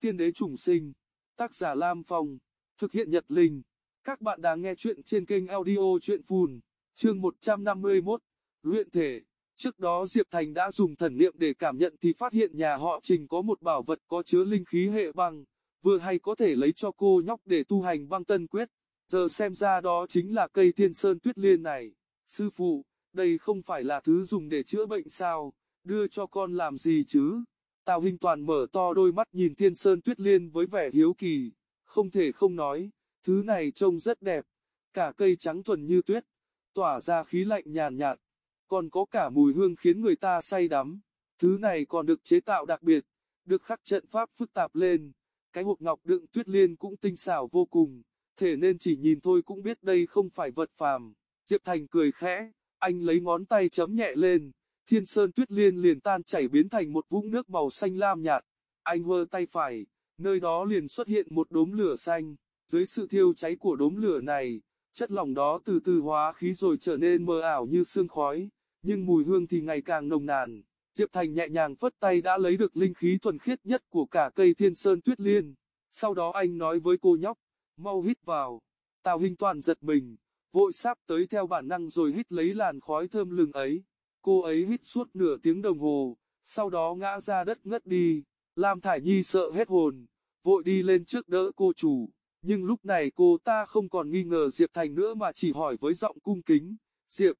Tiên đế trùng sinh, tác giả Lam Phong, thực hiện Nhật Linh. Các bạn đang nghe chuyện trên kênh audio chuyện phùn, chương 151, luyện thể. Trước đó Diệp Thành đã dùng thần niệm để cảm nhận thì phát hiện nhà họ Trình có một bảo vật có chứa linh khí hệ băng, vừa hay có thể lấy cho cô nhóc để tu hành băng tân quyết. Giờ xem ra đó chính là cây thiên sơn tuyết liên này. Sư phụ, đây không phải là thứ dùng để chữa bệnh sao, đưa cho con làm gì chứ? Tào Hinh Toàn mở to đôi mắt nhìn thiên sơn tuyết liên với vẻ hiếu kỳ, không thể không nói, thứ này trông rất đẹp, cả cây trắng thuần như tuyết, tỏa ra khí lạnh nhàn nhạt, còn có cả mùi hương khiến người ta say đắm. Thứ này còn được chế tạo đặc biệt, được khắc trận pháp phức tạp lên, cái hộp ngọc đựng tuyết liên cũng tinh xảo vô cùng, thể nên chỉ nhìn thôi cũng biết đây không phải vật phàm. Diệp Thành cười khẽ, anh lấy ngón tay chấm nhẹ lên, thiên sơn tuyết liên liền tan chảy biến thành một vũng nước màu xanh lam nhạt. Anh vơ tay phải, nơi đó liền xuất hiện một đốm lửa xanh, dưới sự thiêu cháy của đốm lửa này, chất lỏng đó từ từ hóa khí rồi trở nên mờ ảo như sương khói, nhưng mùi hương thì ngày càng nồng nàn. Diệp Thành nhẹ nhàng phất tay đã lấy được linh khí thuần khiết nhất của cả cây thiên sơn tuyết liên. Sau đó anh nói với cô nhóc, mau hít vào. Tào hình Toàn giật mình, vội sáp tới theo bản năng rồi hít lấy làn khói thơm lừng ấy. Cô ấy hít suốt nửa tiếng đồng hồ, sau đó ngã ra đất ngất đi. Lam Thải Nhi sợ hết hồn, vội đi lên trước đỡ cô chủ. Nhưng lúc này cô ta không còn nghi ngờ Diệp Thành nữa mà chỉ hỏi với giọng cung kính. Diệp,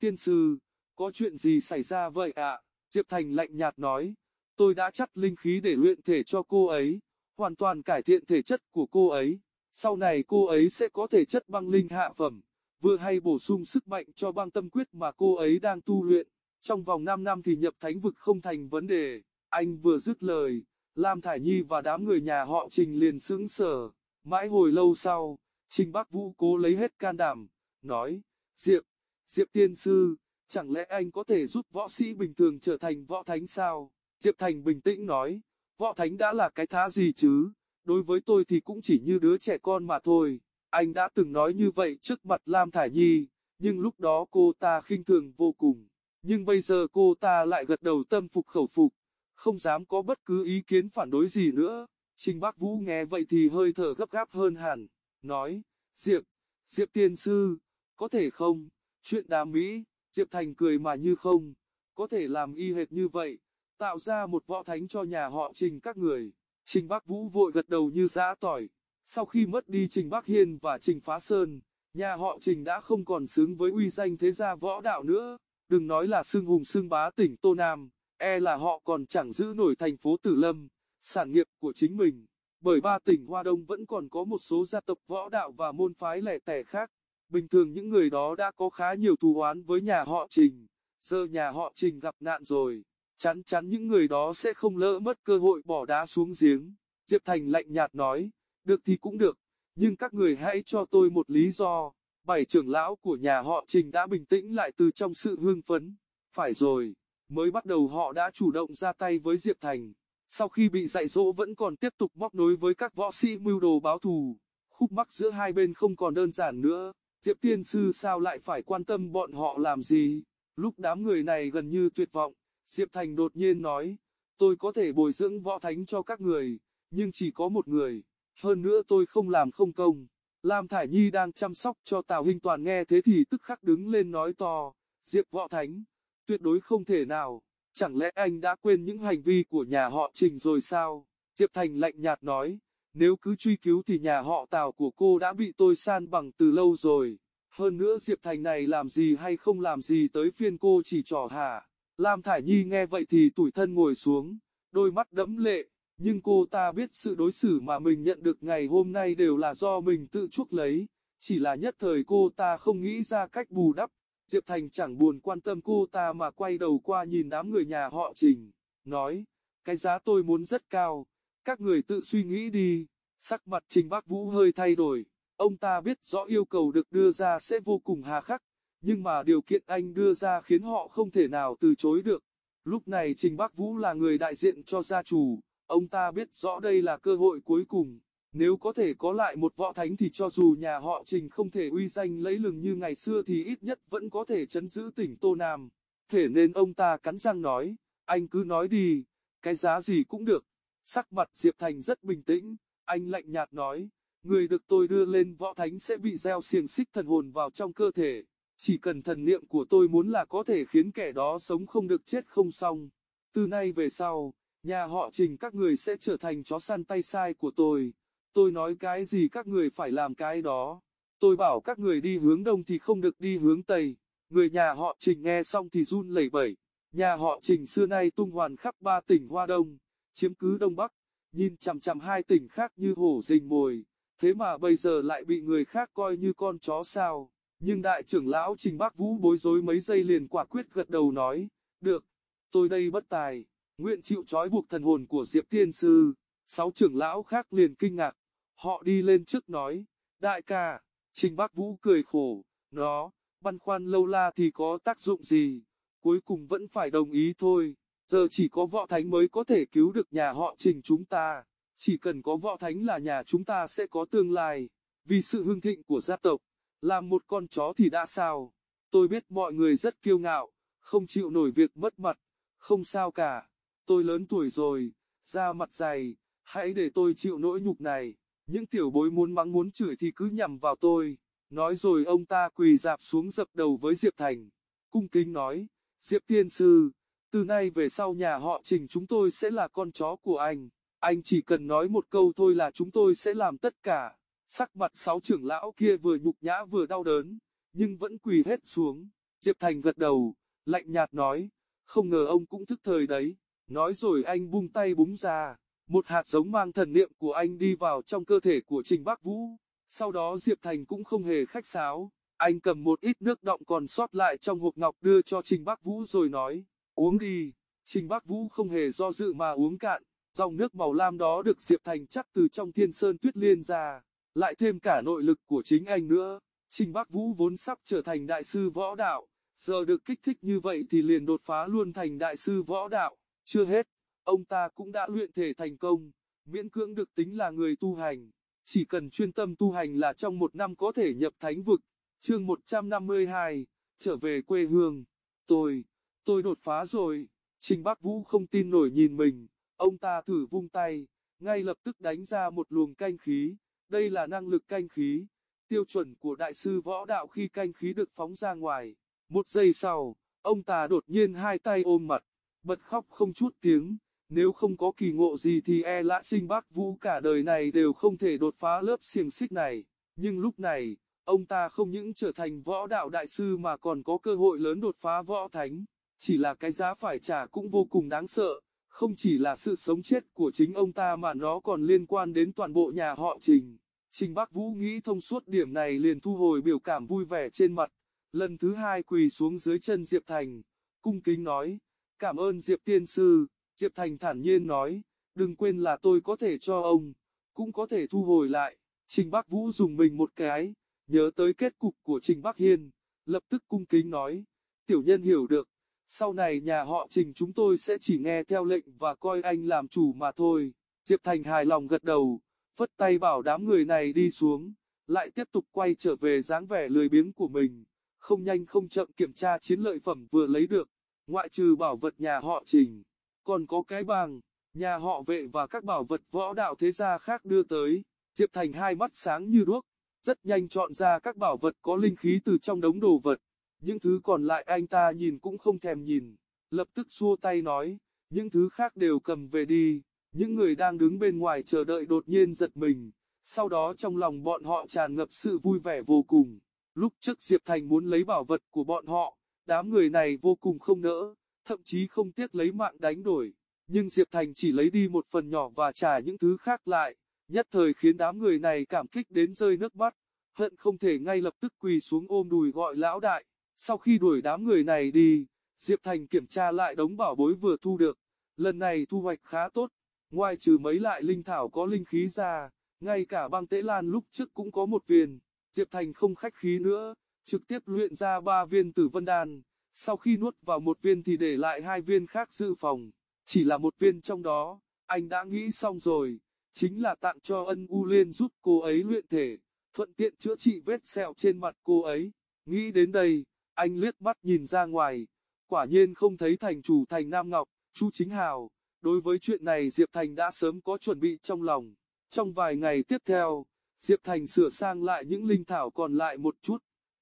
tiên sư, có chuyện gì xảy ra vậy ạ? Diệp Thành lạnh nhạt nói, tôi đã chắt linh khí để luyện thể cho cô ấy, hoàn toàn cải thiện thể chất của cô ấy. Sau này cô ấy sẽ có thể chất băng linh hạ phẩm, vừa hay bổ sung sức mạnh cho băng tâm quyết mà cô ấy đang tu luyện. Trong vòng 5 năm thì nhập thánh vực không thành vấn đề. Anh vừa dứt lời, Lam Thải Nhi và đám người nhà họ Trình liền sững sờ. Mãi hồi lâu sau, Trình Bắc Vũ cố lấy hết can đảm, nói, Diệp, Diệp tiên sư, chẳng lẽ anh có thể giúp võ sĩ bình thường trở thành võ thánh sao? Diệp Thành bình tĩnh nói, võ thánh đã là cái thá gì chứ, đối với tôi thì cũng chỉ như đứa trẻ con mà thôi. Anh đã từng nói như vậy trước mặt Lam Thải Nhi, nhưng lúc đó cô ta khinh thường vô cùng. Nhưng bây giờ cô ta lại gật đầu tâm phục khẩu phục, không dám có bất cứ ý kiến phản đối gì nữa. Trình bác Vũ nghe vậy thì hơi thở gấp gáp hơn hẳn, nói, Diệp, Diệp tiên sư, có thể không, chuyện đàm mỹ, Diệp Thành cười mà như không, có thể làm y hệt như vậy, tạo ra một võ thánh cho nhà họ Trình các người. Trình bác Vũ vội gật đầu như giã tỏi, sau khi mất đi Trình Bắc Hiên và Trình Phá Sơn, nhà họ Trình đã không còn xứng với uy danh thế gia võ đạo nữa, đừng nói là xưng hùng xưng bá tỉnh Tô Nam, e là họ còn chẳng giữ nổi thành phố Tử Lâm, sản nghiệp của chính mình, bởi ba tỉnh Hoa Đông vẫn còn có một số gia tộc võ đạo và môn phái lẻ tẻ khác, bình thường những người đó đã có khá nhiều thù oán với nhà họ Trình, giờ nhà họ Trình gặp nạn rồi, chắn chắn những người đó sẽ không lỡ mất cơ hội bỏ đá xuống giếng, Diệp Thành lạnh nhạt nói, được thì cũng được, nhưng các người hãy cho tôi một lý do. Bảy trưởng lão của nhà họ Trình đã bình tĩnh lại từ trong sự hương phấn. Phải rồi, mới bắt đầu họ đã chủ động ra tay với Diệp Thành. Sau khi bị dạy dỗ vẫn còn tiếp tục móc nối với các võ sĩ mưu đồ báo thù. Khúc mắc giữa hai bên không còn đơn giản nữa. Diệp Tiên Sư sao lại phải quan tâm bọn họ làm gì? Lúc đám người này gần như tuyệt vọng, Diệp Thành đột nhiên nói, tôi có thể bồi dưỡng võ thánh cho các người, nhưng chỉ có một người hơn nữa tôi không làm không công. Lam Thải Nhi đang chăm sóc cho Tào Hinh Toàn nghe thế thì tức khắc đứng lên nói to, Diệp Võ Thánh, tuyệt đối không thể nào, chẳng lẽ anh đã quên những hành vi của nhà họ Trình rồi sao? Diệp Thành lạnh nhạt nói, nếu cứ truy cứu thì nhà họ Tào của cô đã bị tôi san bằng từ lâu rồi. Hơn nữa Diệp Thành này làm gì hay không làm gì tới phiên cô chỉ trò hả? Lam Thải Nhi nghe vậy thì tủi thân ngồi xuống, đôi mắt đẫm lệ, nhưng cô ta biết sự đối xử mà mình nhận được ngày hôm nay đều là do mình tự chuốc lấy, chỉ là nhất thời cô ta không nghĩ ra cách bù đắp. Diệp Thành chẳng buồn quan tâm cô ta mà quay đầu qua nhìn đám người nhà họ Trình, nói, cái giá tôi muốn rất cao, các người tự suy nghĩ đi, sắc mặt Trình Bắc Vũ hơi thay đổi, ông ta biết rõ yêu cầu được đưa ra sẽ vô cùng hà khắc, nhưng mà điều kiện anh đưa ra khiến họ không thể nào từ chối được. Lúc này Trình Bắc Vũ là người đại diện cho gia chủ, Ông ta biết rõ đây là cơ hội cuối cùng, nếu có thể có lại một võ thánh thì cho dù nhà họ Trình không thể uy danh lấy lừng như ngày xưa thì ít nhất vẫn có thể chấn giữ tỉnh Tô Nam. Thể nên ông ta cắn răng nói, anh cứ nói đi, cái giá gì cũng được. Sắc mặt Diệp Thành rất bình tĩnh, anh lạnh nhạt nói, người được tôi đưa lên võ thánh sẽ bị gieo xiềng xích thần hồn vào trong cơ thể. Chỉ cần thần niệm của tôi muốn là có thể khiến kẻ đó sống không được chết không xong. Từ nay về sau, nhà họ trình các người sẽ trở thành chó săn tay sai của tôi. Tôi nói cái gì các người phải làm cái đó. Tôi bảo các người đi hướng đông thì không được đi hướng tây. Người nhà họ trình nghe xong thì run lẩy bẩy. Nhà họ trình xưa nay tung hoàn khắp ba tỉnh Hoa Đông, chiếm cứ Đông Bắc, nhìn chằm chằm hai tỉnh khác như hổ rình mồi. Thế mà bây giờ lại bị người khác coi như con chó sao. Nhưng đại trưởng lão Trình bác Vũ bối rối mấy giây liền quả quyết gật đầu nói, được, tôi đây bất tài, nguyện chịu trói buộc thần hồn của Diệp Tiên Sư. Sáu trưởng lão khác liền kinh ngạc, họ đi lên trước nói, đại ca, Trình Bắc Vũ cười khổ, nó, băn khoăn lâu la thì có tác dụng gì, cuối cùng vẫn phải đồng ý thôi, giờ chỉ có võ thánh mới có thể cứu được nhà họ Trình chúng ta, chỉ cần có võ thánh là nhà chúng ta sẽ có tương lai, vì sự hưng thịnh của gia tộc. Làm một con chó thì đã sao? Tôi biết mọi người rất kiêu ngạo, không chịu nổi việc mất mặt, không sao cả. Tôi lớn tuổi rồi, da mặt dày, hãy để tôi chịu nỗi nhục này. Những tiểu bối muốn mắng muốn chửi thì cứ nhằm vào tôi. Nói rồi ông ta quỳ dạp xuống dập đầu với Diệp Thành. Cung kính nói, Diệp Tiên Sư, từ nay về sau nhà họ trình chúng tôi sẽ là con chó của anh. Anh chỉ cần nói một câu thôi là chúng tôi sẽ làm tất cả. Sắc mặt sáu trưởng lão kia vừa nhục nhã vừa đau đớn, nhưng vẫn quỳ hết xuống. Diệp Thành gật đầu, lạnh nhạt nói, không ngờ ông cũng thức thời đấy. Nói rồi anh bung tay búng ra, một hạt giống mang thần niệm của anh đi vào trong cơ thể của Trình Bắc Vũ. Sau đó Diệp Thành cũng không hề khách sáo, anh cầm một ít nước động còn sót lại trong hộp ngọc đưa cho Trình Bắc Vũ rồi nói, uống đi. Trình Bắc Vũ không hề do dự mà uống cạn, dòng nước màu lam đó được Diệp Thành chắc từ trong thiên sơn tuyết liên ra lại thêm cả nội lực của chính anh nữa. Trình Bắc Vũ vốn sắp trở thành đại sư võ đạo, giờ được kích thích như vậy thì liền đột phá luôn thành đại sư võ đạo. Chưa hết, ông ta cũng đã luyện thể thành công, miễn cưỡng được tính là người tu hành. Chỉ cần chuyên tâm tu hành là trong một năm có thể nhập thánh vực. Chương 152, trở về quê hương. Tôi, tôi đột phá rồi. Trình Bắc Vũ không tin nổi nhìn mình, ông ta thử vung tay, ngay lập tức đánh ra một luồng canh khí. Đây là năng lực canh khí, tiêu chuẩn của đại sư võ đạo khi canh khí được phóng ra ngoài. Một giây sau, ông ta đột nhiên hai tay ôm mặt, bật khóc không chút tiếng. Nếu không có kỳ ngộ gì thì e lã sinh bác vũ cả đời này đều không thể đột phá lớp xiềng xích này. Nhưng lúc này, ông ta không những trở thành võ đạo đại sư mà còn có cơ hội lớn đột phá võ thánh. Chỉ là cái giá phải trả cũng vô cùng đáng sợ, không chỉ là sự sống chết của chính ông ta mà nó còn liên quan đến toàn bộ nhà họ Trình. Trình Bắc Vũ nghĩ thông suốt điểm này liền thu hồi biểu cảm vui vẻ trên mặt, lần thứ hai quỳ xuống dưới chân Diệp Thành, cung kính nói, cảm ơn Diệp Tiên Sư, Diệp Thành thản nhiên nói, đừng quên là tôi có thể cho ông, cũng có thể thu hồi lại, Trình Bắc Vũ dùng mình một cái, nhớ tới kết cục của Trình Bắc Hiên, lập tức cung kính nói, tiểu nhân hiểu được, sau này nhà họ Trình chúng tôi sẽ chỉ nghe theo lệnh và coi anh làm chủ mà thôi. Diệp Thành hài lòng gật đầu, phất tay bảo đám người này đi xuống, lại tiếp tục quay trở về dáng vẻ lười biếng của mình, không nhanh không chậm kiểm tra chiến lợi phẩm vừa lấy được, ngoại trừ bảo vật nhà họ Trình, còn có cái bàng, nhà họ vệ và các bảo vật võ đạo thế gia khác đưa tới. Diệp Thành hai mắt sáng như đuốc, rất nhanh chọn ra các bảo vật có linh khí từ trong đống đồ vật. Những thứ còn lại anh ta nhìn cũng không thèm nhìn, lập tức xua tay nói, những thứ khác đều cầm về đi. Những người đang đứng bên ngoài chờ đợi đột nhiên giật mình, sau đó trong lòng bọn họ tràn ngập sự vui vẻ vô cùng. Lúc trước Diệp Thành muốn lấy bảo vật của bọn họ, đám người này vô cùng không nỡ, thậm chí không tiếc lấy mạng đánh đổi. Nhưng Diệp Thành chỉ lấy đi một phần nhỏ và trả những thứ khác lại, nhất thời khiến đám người này cảm kích đến rơi nước mắt, hận không thể ngay lập tức quỳ xuống ôm đùi gọi lão đại. Sau khi đuổi đám người này đi, Diệp Thành kiểm tra lại đống bảo bối vừa thu được, lần này thu hoạch khá tốt, ngoài trừ mấy lại linh thảo có linh khí ra, ngay cả băng tễ lan lúc trước cũng có một viên, Diệp Thành không khách khí nữa, trực tiếp luyện ra ba viên tử vân đan, sau khi nuốt vào một viên thì để lại hai viên khác dự phòng, chỉ là một viên trong đó, anh đã nghĩ xong rồi, chính là tặng cho ân U Liên giúp cô ấy luyện thể, thuận tiện chữa trị vết sẹo trên mặt cô ấy, nghĩ đến đây, anh liếc mắt nhìn ra ngoài, quả nhiên không thấy thành chủ thành Nam Ngọc, Chu Chính Hào, Đối với chuyện này Diệp Thành đã sớm có chuẩn bị trong lòng. Trong vài ngày tiếp theo, Diệp Thành sửa sang lại những linh thảo còn lại một chút.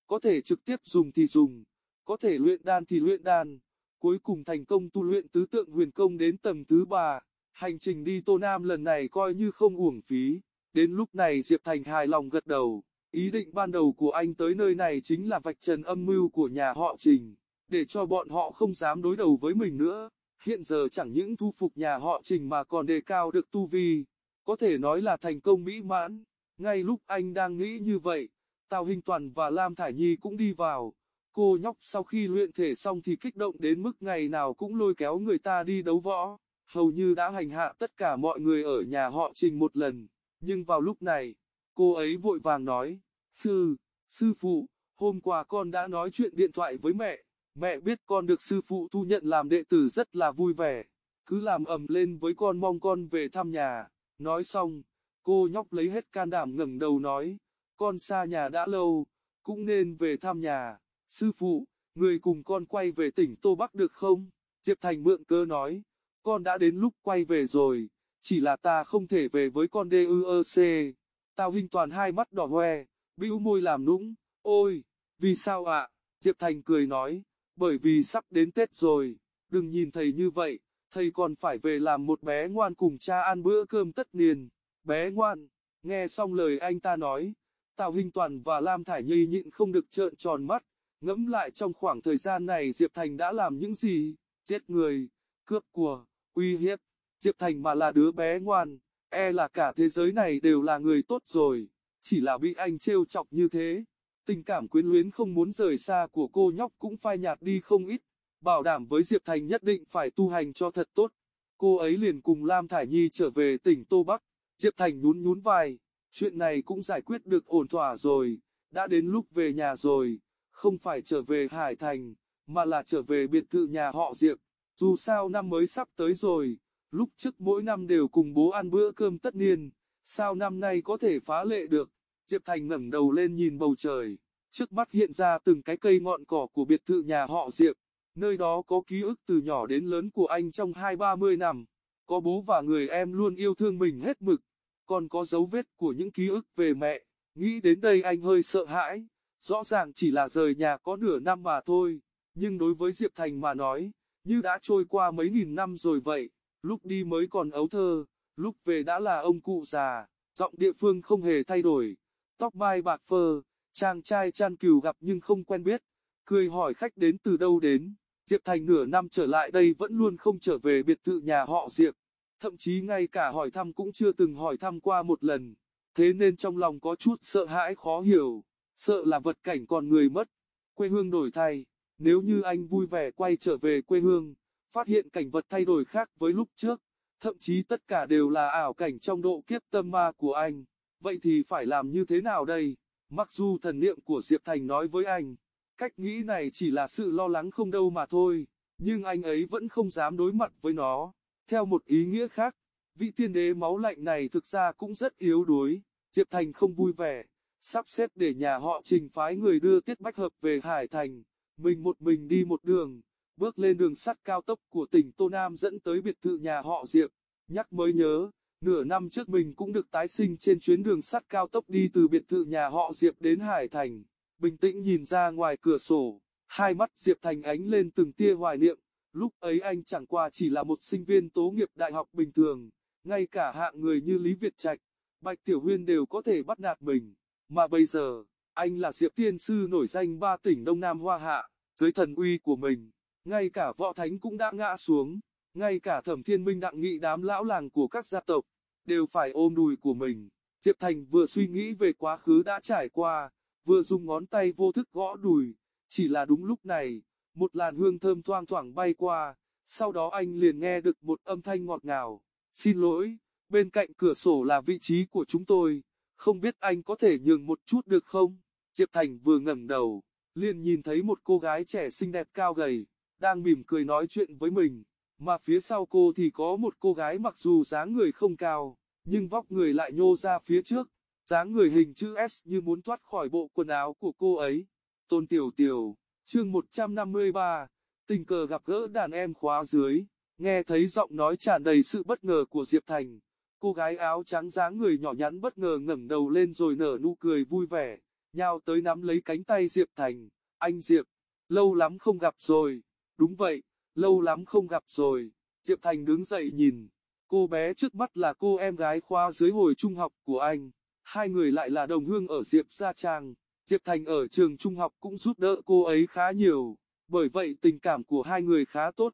Có thể trực tiếp dùng thì dùng, có thể luyện đan thì luyện đan. Cuối cùng thành công tu luyện tứ tượng huyền công đến tầng thứ ba. Hành trình đi Tô Nam lần này coi như không uổng phí. Đến lúc này Diệp Thành hài lòng gật đầu. Ý định ban đầu của anh tới nơi này chính là vạch trần âm mưu của nhà họ Trình, để cho bọn họ không dám đối đầu với mình nữa. Hiện giờ chẳng những thu phục nhà họ Trình mà còn đề cao được tu vi, có thể nói là thành công mỹ mãn. Ngay lúc anh đang nghĩ như vậy, Tào Hình Toàn và Lam Thải Nhi cũng đi vào. Cô nhóc sau khi luyện thể xong thì kích động đến mức ngày nào cũng lôi kéo người ta đi đấu võ, hầu như đã hành hạ tất cả mọi người ở nhà họ Trình một lần. Nhưng vào lúc này, cô ấy vội vàng nói, Sư, sư phụ, hôm qua con đã nói chuyện điện thoại với mẹ, mẹ biết con được sư phụ thu nhận làm đệ tử rất là vui vẻ, cứ làm ầm lên với con mong con về thăm nhà. Nói xong, cô nhóc lấy hết can đảm ngẩng đầu nói, con xa nhà đã lâu, cũng nên về thăm nhà. Sư phụ, người cùng con quay về tỉnh Tô Bắc được không? Diệp Thành mượn cơ nói, con đã đến lúc quay về rồi, chỉ là ta không thể về với con đê ư ơ xê. Tào Hình Toàn hai mắt đỏ hoe, bĩu môi làm nũng, ôi, vì sao ạ? Diệp Thành cười nói, bởi vì sắp đến Tết rồi, đừng nhìn thầy như vậy, thầy còn phải về làm một bé ngoan cùng cha ăn bữa cơm tất niên. Bé ngoan, nghe xong lời anh ta nói, Tào Hinh Toàn và Lam Thải Nhi nhịn không được trợn tròn mắt, ngẫm lại trong khoảng thời gian này Diệp Thành đã làm những gì, giết người, cướp của, uy hiếp, Diệp Thành mà là đứa bé ngoan, e là cả thế giới này đều là người tốt rồi, chỉ là bị anh trêu chọc như thế. Tình cảm quyến luyến không muốn rời xa của cô nhóc cũng phai nhạt đi không ít, bảo đảm với Diệp Thành nhất định phải tu hành cho thật tốt. Cô ấy liền cùng Lam Thải Nhi trở về tỉnh Tô Bắc, Diệp Thành nhún nhún vai, chuyện này cũng giải quyết được ổn thỏa rồi, đã đến lúc về nhà rồi, không phải trở về Hải Thành, mà là trở về biệt thự nhà họ Diệp, dù sao năm mới sắp tới rồi, lúc trước mỗi năm đều cùng bố ăn bữa cơm tất niên, sao năm nay có thể phá lệ được, Diệp Thành ngẩng đầu lên nhìn bầu trời, trước mắt hiện ra từng cái cây ngọn cỏ của biệt thự nhà họ Diệp, nơi đó có ký ức từ nhỏ đến lớn của anh trong hai ba mươi năm, có bố và người em luôn yêu thương mình hết mực, còn có dấu vết của những ký ức về mẹ, nghĩ đến đây anh hơi sợ hãi, rõ ràng chỉ là rời nhà có nửa năm mà thôi, nhưng đối với Diệp Thành mà nói, như đã trôi qua mấy nghìn năm rồi vậy, lúc đi mới còn ấu thơ, lúc về đã là ông cụ già, giọng địa phương không hề thay đổi, tóc mai bạc phơ, chàng trai chăn cừu gặp nhưng không quen biết, cười hỏi khách đến từ đâu đến, Diệp Thành nửa năm trở lại đây vẫn luôn không trở về biệt thự nhà họ Diệp, thậm chí ngay cả hỏi thăm cũng chưa từng hỏi thăm qua một lần, thế nên trong lòng có chút sợ hãi khó hiểu, sợ là vật cảnh còn người mất, quê hương đổi thay, nếu như anh vui vẻ quay trở về quê hương, phát hiện cảnh vật thay đổi khác với lúc trước, thậm chí tất cả đều là ảo cảnh trong độ kiếp tâm ma của anh. Vậy thì phải làm như thế nào đây? Mặc dù thần niệm của Diệp Thành nói với anh, cách nghĩ này chỉ là sự lo lắng không đâu mà thôi, nhưng anh ấy vẫn không dám đối mặt với nó. Theo một ý nghĩa khác, vị tiên đế máu lạnh này thực ra cũng rất yếu đuối, Diệp Thành không vui vẻ, sắp xếp để nhà họ trình phái người đưa Tiết Bách Hợp về Hải Thành, mình một mình đi một đường, bước lên đường sắt cao tốc của tỉnh Tô Nam dẫn tới biệt thự nhà họ Diệp, nhắc mới nhớ, nửa năm trước mình cũng được tái sinh trên chuyến đường sắt cao tốc đi từ biệt thự nhà họ Diệp đến Hải Thành, bình tĩnh nhìn ra ngoài cửa sổ, hai mắt Diệp Thành ánh lên từng tia hoài niệm, lúc ấy anh chẳng qua chỉ là một sinh viên tố nghiệp đại học bình thường, ngay cả hạng người như Lý Việt Trạch, Bạch Tiểu Huyên đều có thể bắt nạt mình, mà bây giờ, anh là Diệp Tiên Sư nổi danh ba tỉnh Đông Nam Hoa Hạ, dưới thần uy của mình ngay cả võ thánh cũng đã ngã xuống, ngay cả thẩm thiên minh đặng nghị đám lão làng của các gia tộc, đều phải ôm đùi của mình. Diệp Thành vừa suy nghĩ về quá khứ đã trải qua, vừa dùng ngón tay vô thức gõ đùi, chỉ là đúng lúc này, một làn hương thơm thoang thoảng bay qua, sau đó anh liền nghe được một âm thanh ngọt ngào, xin lỗi, bên cạnh cửa sổ là vị trí của chúng tôi, không biết anh có thể nhường một chút được không? Diệp Thành vừa ngẩng đầu, liền nhìn thấy một cô gái trẻ xinh đẹp cao gầy, đang mỉm cười nói chuyện với mình, mà phía sau cô thì có một cô gái mặc dù dáng người không cao, nhưng vóc người lại nhô ra phía trước, dáng người hình chữ S như muốn thoát khỏi bộ quần áo của cô ấy. Tôn Tiểu Tiểu, chương 153, tình cờ gặp gỡ đàn em khóa dưới, Nghe thấy giọng nói tràn đầy sự bất ngờ của Diệp Thành, cô gái áo trắng dáng người nhỏ nhắn bất ngờ ngẩng đầu lên rồi nở nụ cười vui vẻ, nhào tới nắm lấy cánh tay Diệp Thành, anh Diệp, lâu lắm không gặp rồi, đúng vậy, lâu lắm không gặp rồi, Diệp Thành đứng dậy nhìn, cô bé trước mắt là cô em gái khoa dưới hồi trung học của anh, hai người lại là đồng hương ở Diệp Gia Trang, Diệp Thành ở trường trung học cũng giúp đỡ cô ấy khá nhiều, bởi vậy tình cảm của hai người khá tốt.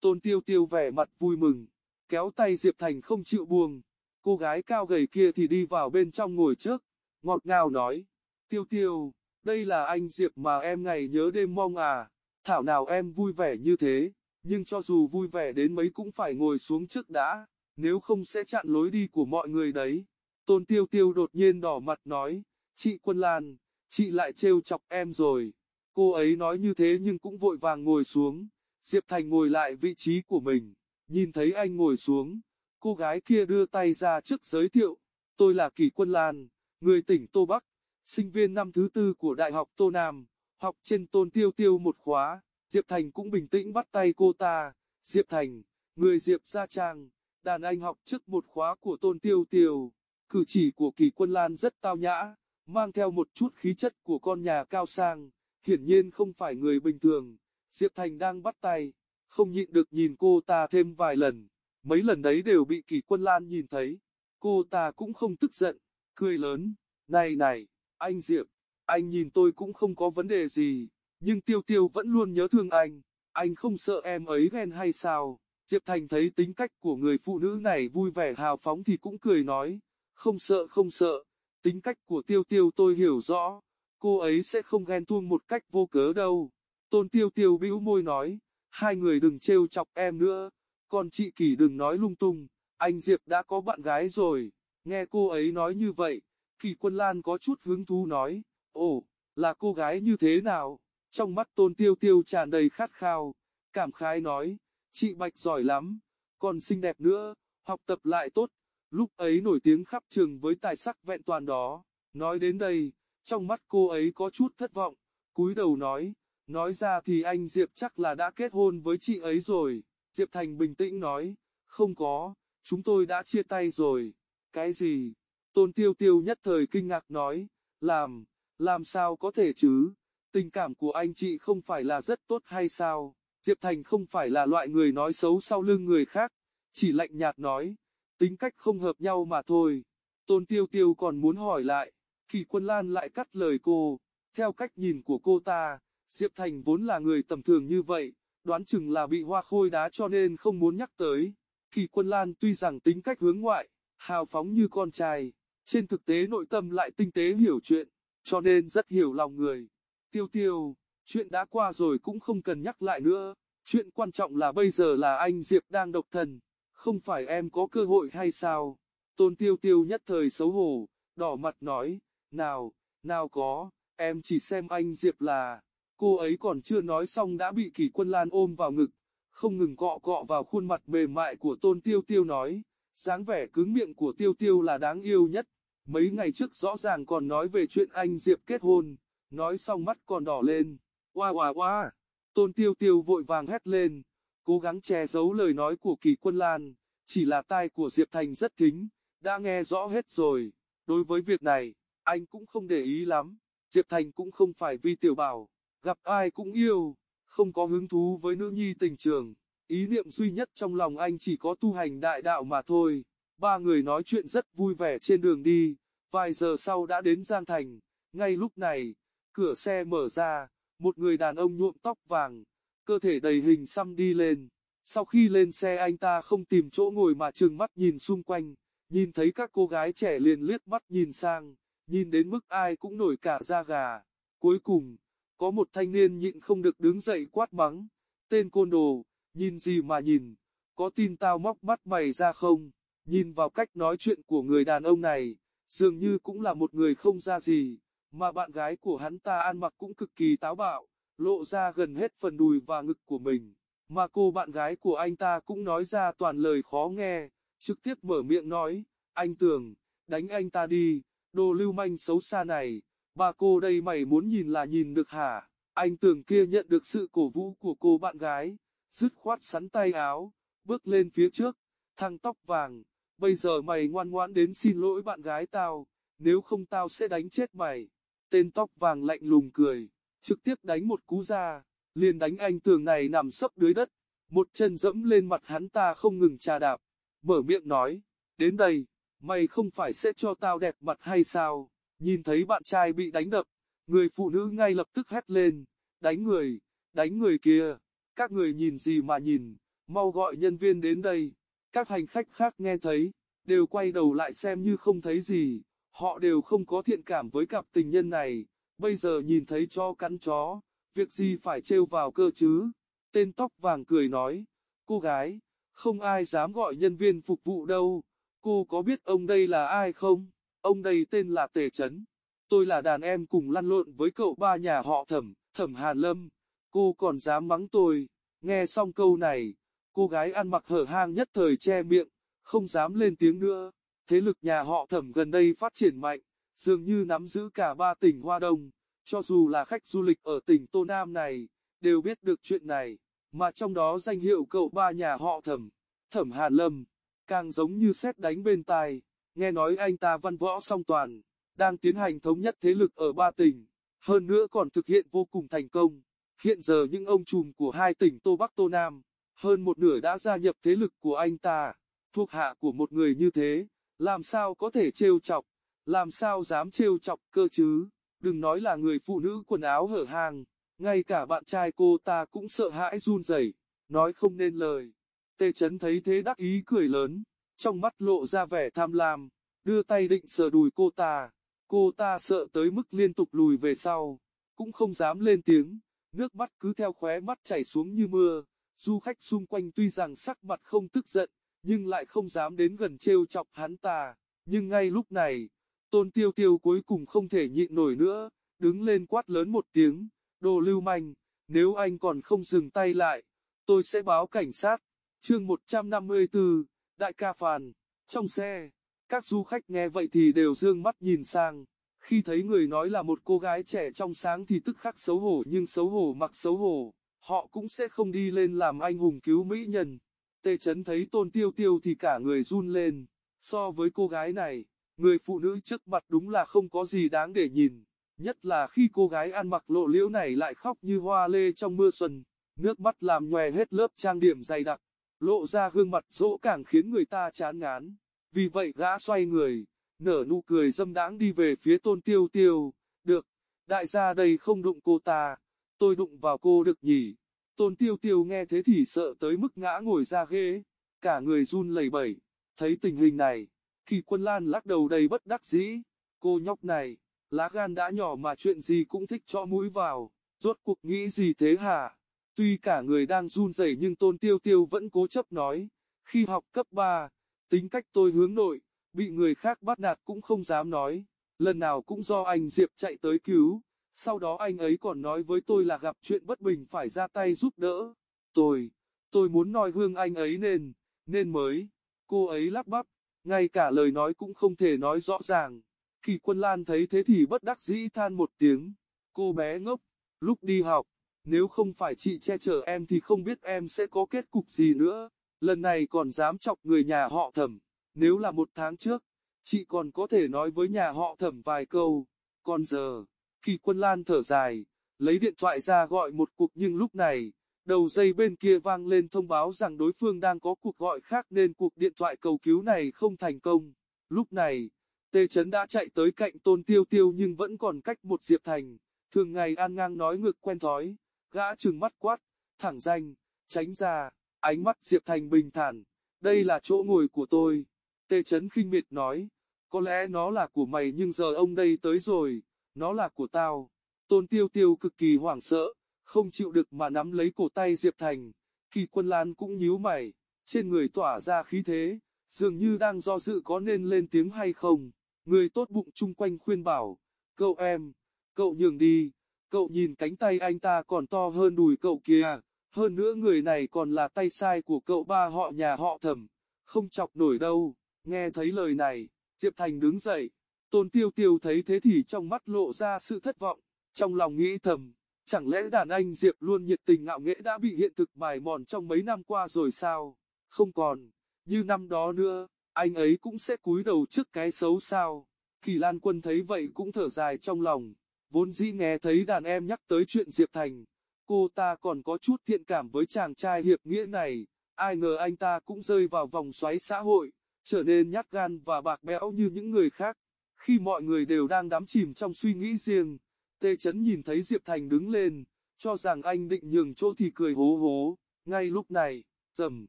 Tôn Tiêu Tiêu vẻ mặt vui mừng, kéo tay Diệp Thành không chịu buông, cô gái cao gầy kia thì đi vào bên trong ngồi trước, ngọt ngào nói, Tiêu Tiêu, đây là anh Diệp mà em ngày nhớ đêm mong à, thảo nào em vui vẻ như thế, nhưng cho dù vui vẻ đến mấy cũng phải ngồi xuống trước đã, nếu không sẽ chặn lối đi của mọi người đấy. Tôn Tiêu Tiêu đột nhiên đỏ mặt nói, chị Quân Lan, chị lại trêu chọc em rồi. Cô ấy nói như thế nhưng cũng vội vàng ngồi xuống, Diệp Thành ngồi lại vị trí của mình, nhìn thấy anh ngồi xuống, cô gái kia đưa tay ra trước giới thiệu, tôi là Kỳ Quân Lan, người tỉnh Tô Bắc, sinh viên năm thứ tư của Đại học Tô Nam, học trên Tôn Tiêu Tiêu một khóa, Diệp Thành cũng bình tĩnh bắt tay cô ta, Diệp Thành, người Diệp Gia Trang, đàn anh học trước một khóa của Tôn Tiêu Tiêu, cử chỉ của Kỳ Quân Lan rất tao nhã, mang theo một chút khí chất của con nhà cao sang, hiển nhiên không phải người bình thường. Diệp Thành đang bắt tay, không nhịn được nhìn cô ta thêm vài lần, mấy lần đấy đều bị Kỳ Quân Lan nhìn thấy. Cô ta cũng không tức giận, cười lớn, này này, anh Diệp, anh nhìn tôi cũng không có vấn đề gì, nhưng Tiêu Tiêu vẫn luôn nhớ thương anh, anh không sợ em ấy ghen hay sao? Diệp Thành thấy tính cách của người phụ nữ này vui vẻ hào phóng thì cũng cười nói, không sợ không sợ, tính cách của Tiêu Tiêu tôi hiểu rõ, cô ấy sẽ không ghen tuông một cách vô cớ đâu. Tôn Tiêu Tiêu bĩu môi nói, hai người đừng trêu chọc em nữa, còn chị Kỳ đừng nói lung tung, anh Diệp đã có bạn gái rồi. Nghe cô ấy nói như vậy, Kỳ Quân Lan có chút hứng thú nói, ồ, là cô gái như thế nào? Trong mắt Tôn Tiêu Tiêu tràn đầy khát khao, cảm khái nói, chị Bạch giỏi lắm, còn xinh đẹp nữa, học tập lại tốt, lúc ấy nổi tiếng khắp trường với tài sắc vẹn toàn đó. Nói đến đây, trong mắt cô ấy có chút thất vọng, cúi đầu nói, nói ra thì anh Diệp chắc là đã kết hôn với chị ấy rồi. Diệp Thành bình tĩnh nói, không có, chúng tôi đã chia tay rồi. Cái gì? Tôn Tiêu Tiêu nhất thời kinh ngạc nói, làm, làm sao có thể chứ? Tình cảm của anh chị không phải là rất tốt hay sao? Diệp Thành không phải là loại người nói xấu sau lưng người khác, chỉ lạnh nhạt nói, tính cách không hợp nhau mà thôi. Tôn Tiêu Tiêu còn muốn hỏi lại, Kỳ Quân Lan lại cắt lời cô, theo cách nhìn của cô ta, Diệp Thành vốn là người tầm thường như vậy, đoán chừng là bị hoa khôi đá cho nên không muốn nhắc tới. Kỳ Quân Lan tuy rằng tính cách hướng ngoại, hào phóng như con trai, trên thực tế nội tâm lại tinh tế hiểu chuyện, cho nên rất hiểu lòng người. Tiêu tiêu, chuyện đã qua rồi cũng không cần nhắc lại nữa, chuyện quan trọng là bây giờ là anh Diệp đang độc thân, không phải em có cơ hội hay sao? Tôn tiêu tiêu nhất thời xấu hổ, đỏ mặt nói, nào, nào có, em chỉ xem anh Diệp là, cô ấy còn chưa nói xong đã bị kỷ quân lan ôm vào ngực, không ngừng cọ cọ vào khuôn mặt mềm mại của tôn tiêu tiêu nói, dáng vẻ cứng miệng của tiêu tiêu là đáng yêu nhất, mấy ngày trước rõ ràng còn nói về chuyện anh Diệp kết hôn, nói xong mắt còn đỏ lên, oa oa oa, tôn tiêu tiêu vội vàng hét lên, cố gắng che giấu lời nói của kỳ quân lan, chỉ là tai của Diệp Thành rất thính, đã nghe rõ hết rồi, đối với việc này, anh cũng không để ý lắm, Diệp Thành cũng không phải vì tiểu bảo, gặp ai cũng yêu, không có hứng thú với nữ nhi tình trường, ý niệm duy nhất trong lòng anh chỉ có tu hành đại đạo mà thôi. Ba người nói chuyện rất vui vẻ trên đường đi, vài giờ sau đã đến Giang Thành, ngay lúc này, cửa xe mở ra, một người đàn ông nhuộm tóc vàng, cơ thể đầy hình xăm đi lên. Sau khi lên xe anh ta không tìm chỗ ngồi mà trừng mắt nhìn xung quanh, nhìn thấy các cô gái trẻ liền liếc mắt nhìn sang, nhìn đến mức ai cũng nổi cả da gà. Cuối cùng, có một thanh niên nhịn không được đứng dậy quát mắng, tên côn đồ, nhìn gì mà nhìn, có tin tao móc mắt mày ra không? Nhìn vào cách nói chuyện của người đàn ông này, dường như cũng là một người không ra gì, mà bạn gái của hắn ta ăn mặc cũng cực kỳ táo bạo, lộ ra gần hết phần đùi và ngực của mình. Mà cô bạn gái của anh ta cũng nói ra toàn lời khó nghe, trực tiếp mở miệng nói, anh Tường, đánh anh ta đi, đồ lưu manh xấu xa này, bà cô đây mày muốn nhìn là nhìn được hả? Anh Tường kia nhận được sự cổ vũ của cô bạn gái, dứt khoát sắn tay áo, bước lên phía trước, thăng tóc vàng, bây giờ mày ngoan ngoãn đến xin lỗi bạn gái tao, nếu không tao sẽ đánh chết mày. Tên tóc vàng lạnh lùng cười, trực tiếp đánh một cú ra, liền đánh anh tường này nằm sấp dưới đất, một chân dẫm lên mặt hắn ta không ngừng trà đạp, mở miệng nói, đến đây, mày không phải sẽ cho tao đẹp mặt hay sao, nhìn thấy bạn trai bị đánh đập, người phụ nữ ngay lập tức hét lên, đánh người, đánh người kia, các người nhìn gì mà nhìn, mau gọi nhân viên đến đây, các hành khách khác nghe thấy, đều quay đầu lại xem như không thấy gì, họ đều không có thiện cảm với cặp tình nhân này, bây giờ nhìn thấy chó cắn chó, việc gì phải trêu vào cơ chứ, tên tóc vàng cười nói, cô gái, không ai dám gọi nhân viên phục vụ đâu, cô có biết ông đây là ai không, ông đây tên là Tề Trấn, tôi là đàn em cùng lăn lộn với cậu ba nhà họ thẩm, thẩm Hàn Lâm, cô còn dám mắng tôi, nghe xong câu này, cô gái ăn mặc hở hang nhất thời che miệng, không dám lên tiếng nữa. Thế lực nhà họ thẩm gần đây phát triển mạnh, dường như nắm giữ cả ba tỉnh Hoa Đông, cho dù là khách du lịch ở tỉnh Tô Nam này, đều biết được chuyện này, mà trong đó danh hiệu cậu ba nhà họ thẩm, thẩm Hàn Lâm, càng giống như xét đánh bên tai, nghe nói anh ta văn võ song toàn, đang tiến hành thống nhất thế lực ở ba tỉnh, hơn nữa còn thực hiện vô cùng thành công. Hiện giờ những ông trùm của hai tỉnh Tô Bắc Tô Nam, hơn một nửa đã gia nhập thế lực của anh ta, thuộc hạ của một người như thế, làm sao có thể trêu chọc, làm sao dám trêu chọc cơ chứ, đừng nói là người phụ nữ quần áo hở hang, ngay cả bạn trai cô ta cũng sợ hãi run rẩy, nói không nên lời. Tê Chấn thấy thế đắc ý cười lớn, trong mắt lộ ra vẻ tham lam, đưa tay định sờ đùi cô ta, cô ta sợ tới mức liên tục lùi về sau, cũng không dám lên tiếng, nước mắt cứ theo khóe mắt chảy xuống như mưa, du khách xung quanh tuy rằng sắc mặt không tức giận, nhưng lại không dám đến gần trêu chọc hắn ta. Nhưng ngay lúc này, tôn tiêu tiêu cuối cùng không thể nhịn nổi nữa, đứng lên quát lớn một tiếng, đồ lưu manh, nếu anh còn không dừng tay lại, tôi sẽ báo cảnh sát. Chương 154, Đại ca Phàn, trong xe, các du khách nghe vậy thì đều dương mắt nhìn sang, khi thấy người nói là một cô gái trẻ trong sáng thì tức khắc xấu hổ nhưng xấu hổ mặc xấu hổ, họ cũng sẽ không đi lên làm anh hùng cứu mỹ nhân. Tê Chấn thấy tôn tiêu tiêu thì cả người run lên, so với cô gái này, người phụ nữ trước mặt đúng là không có gì đáng để nhìn, nhất là khi cô gái ăn mặc lộ liễu này lại khóc như hoa lê trong mưa xuân, nước mắt làm nhòe hết lớp trang điểm dày đặc, lộ ra gương mặt dỗ càng khiến người ta chán ngán, vì vậy gã xoay người, nở nụ cười dâm đãng đi về phía tôn tiêu tiêu, được, đại gia đây không đụng cô ta, tôi đụng vào cô được nhỉ. Tôn tiêu tiêu nghe thế thì sợ tới mức ngã ngồi ra ghế, cả người run lẩy bẩy, thấy tình hình này, kỳ quân lan lắc đầu đầy bất đắc dĩ, cô nhóc này, lá gan đã nhỏ mà chuyện gì cũng thích cho mũi vào, rốt cuộc nghĩ gì thế hả? Tuy cả người đang run rẩy nhưng tôn tiêu tiêu vẫn cố chấp nói, khi học cấp 3, tính cách tôi hướng nội, bị người khác bắt nạt cũng không dám nói, lần nào cũng do anh Diệp chạy tới cứu, sau đó anh ấy còn nói với tôi là gặp chuyện bất bình phải ra tay giúp đỡ. Tôi, tôi muốn noi hương anh ấy nên, nên mới. Cô ấy lắp bắp, ngay cả lời nói cũng không thể nói rõ ràng. Kỳ quân Lan thấy thế thì bất đắc dĩ than một tiếng. Cô bé ngốc, lúc đi học, nếu không phải chị che chở em thì không biết em sẽ có kết cục gì nữa. Lần này còn dám chọc người nhà họ thẩm. Nếu là một tháng trước, chị còn có thể nói với nhà họ thẩm vài câu. Còn giờ... Kỳ quân Lan thở dài, lấy điện thoại ra gọi một cuộc nhưng lúc này, đầu dây bên kia vang lên thông báo rằng đối phương đang có cuộc gọi khác nên cuộc điện thoại cầu cứu này không thành công. Lúc này, Tê Trấn đã chạy tới cạnh Tôn Tiêu Tiêu nhưng vẫn còn cách một Diệp Thành, thường ngày an ngang nói ngược quen thói, gã trừng mắt quát, thẳng danh, tránh ra, ánh mắt Diệp Thành bình thản, đây là chỗ ngồi của tôi. Tê Trấn khinh miệt nói, có lẽ nó là của mày nhưng giờ ông đây tới rồi nó là của tao. Tôn Tiêu Tiêu cực kỳ hoảng sợ, không chịu được mà nắm lấy cổ tay Diệp Thành. Kỳ quân Lan cũng nhíu mày, trên người tỏa ra khí thế, dường như đang do dự có nên lên tiếng hay không. Người tốt bụng chung quanh khuyên bảo, cậu em, cậu nhường đi, cậu nhìn cánh tay anh ta còn to hơn đùi cậu kia, hơn nữa người này còn là tay sai của cậu ba họ nhà họ thẩm, không chọc nổi đâu. Nghe thấy lời này, Diệp Thành đứng dậy, Tôn Tiêu Tiêu thấy thế thì trong mắt lộ ra sự thất vọng, trong lòng nghĩ thầm, chẳng lẽ đàn anh Diệp luôn nhiệt tình ngạo nghễ đã bị hiện thực mài mòn trong mấy năm qua rồi sao? không còn, như năm đó nữa, anh ấy cũng sẽ cúi đầu trước cái xấu sao. Kỳ Lan Quân thấy vậy cũng thở dài trong lòng, vốn dĩ nghe thấy đàn em nhắc tới chuyện Diệp Thành, cô ta còn có chút thiện cảm với chàng trai hiệp nghĩa này, ai ngờ anh ta cũng rơi vào vòng xoáy xã hội, trở nên nhát gan và bạc bẽo như những người khác. Khi mọi người đều đang đắm chìm trong suy nghĩ riêng, Tê Chấn nhìn thấy Diệp Thành đứng lên, cho rằng anh định nhường chỗ thì cười hố hố. Ngay lúc này, rầm,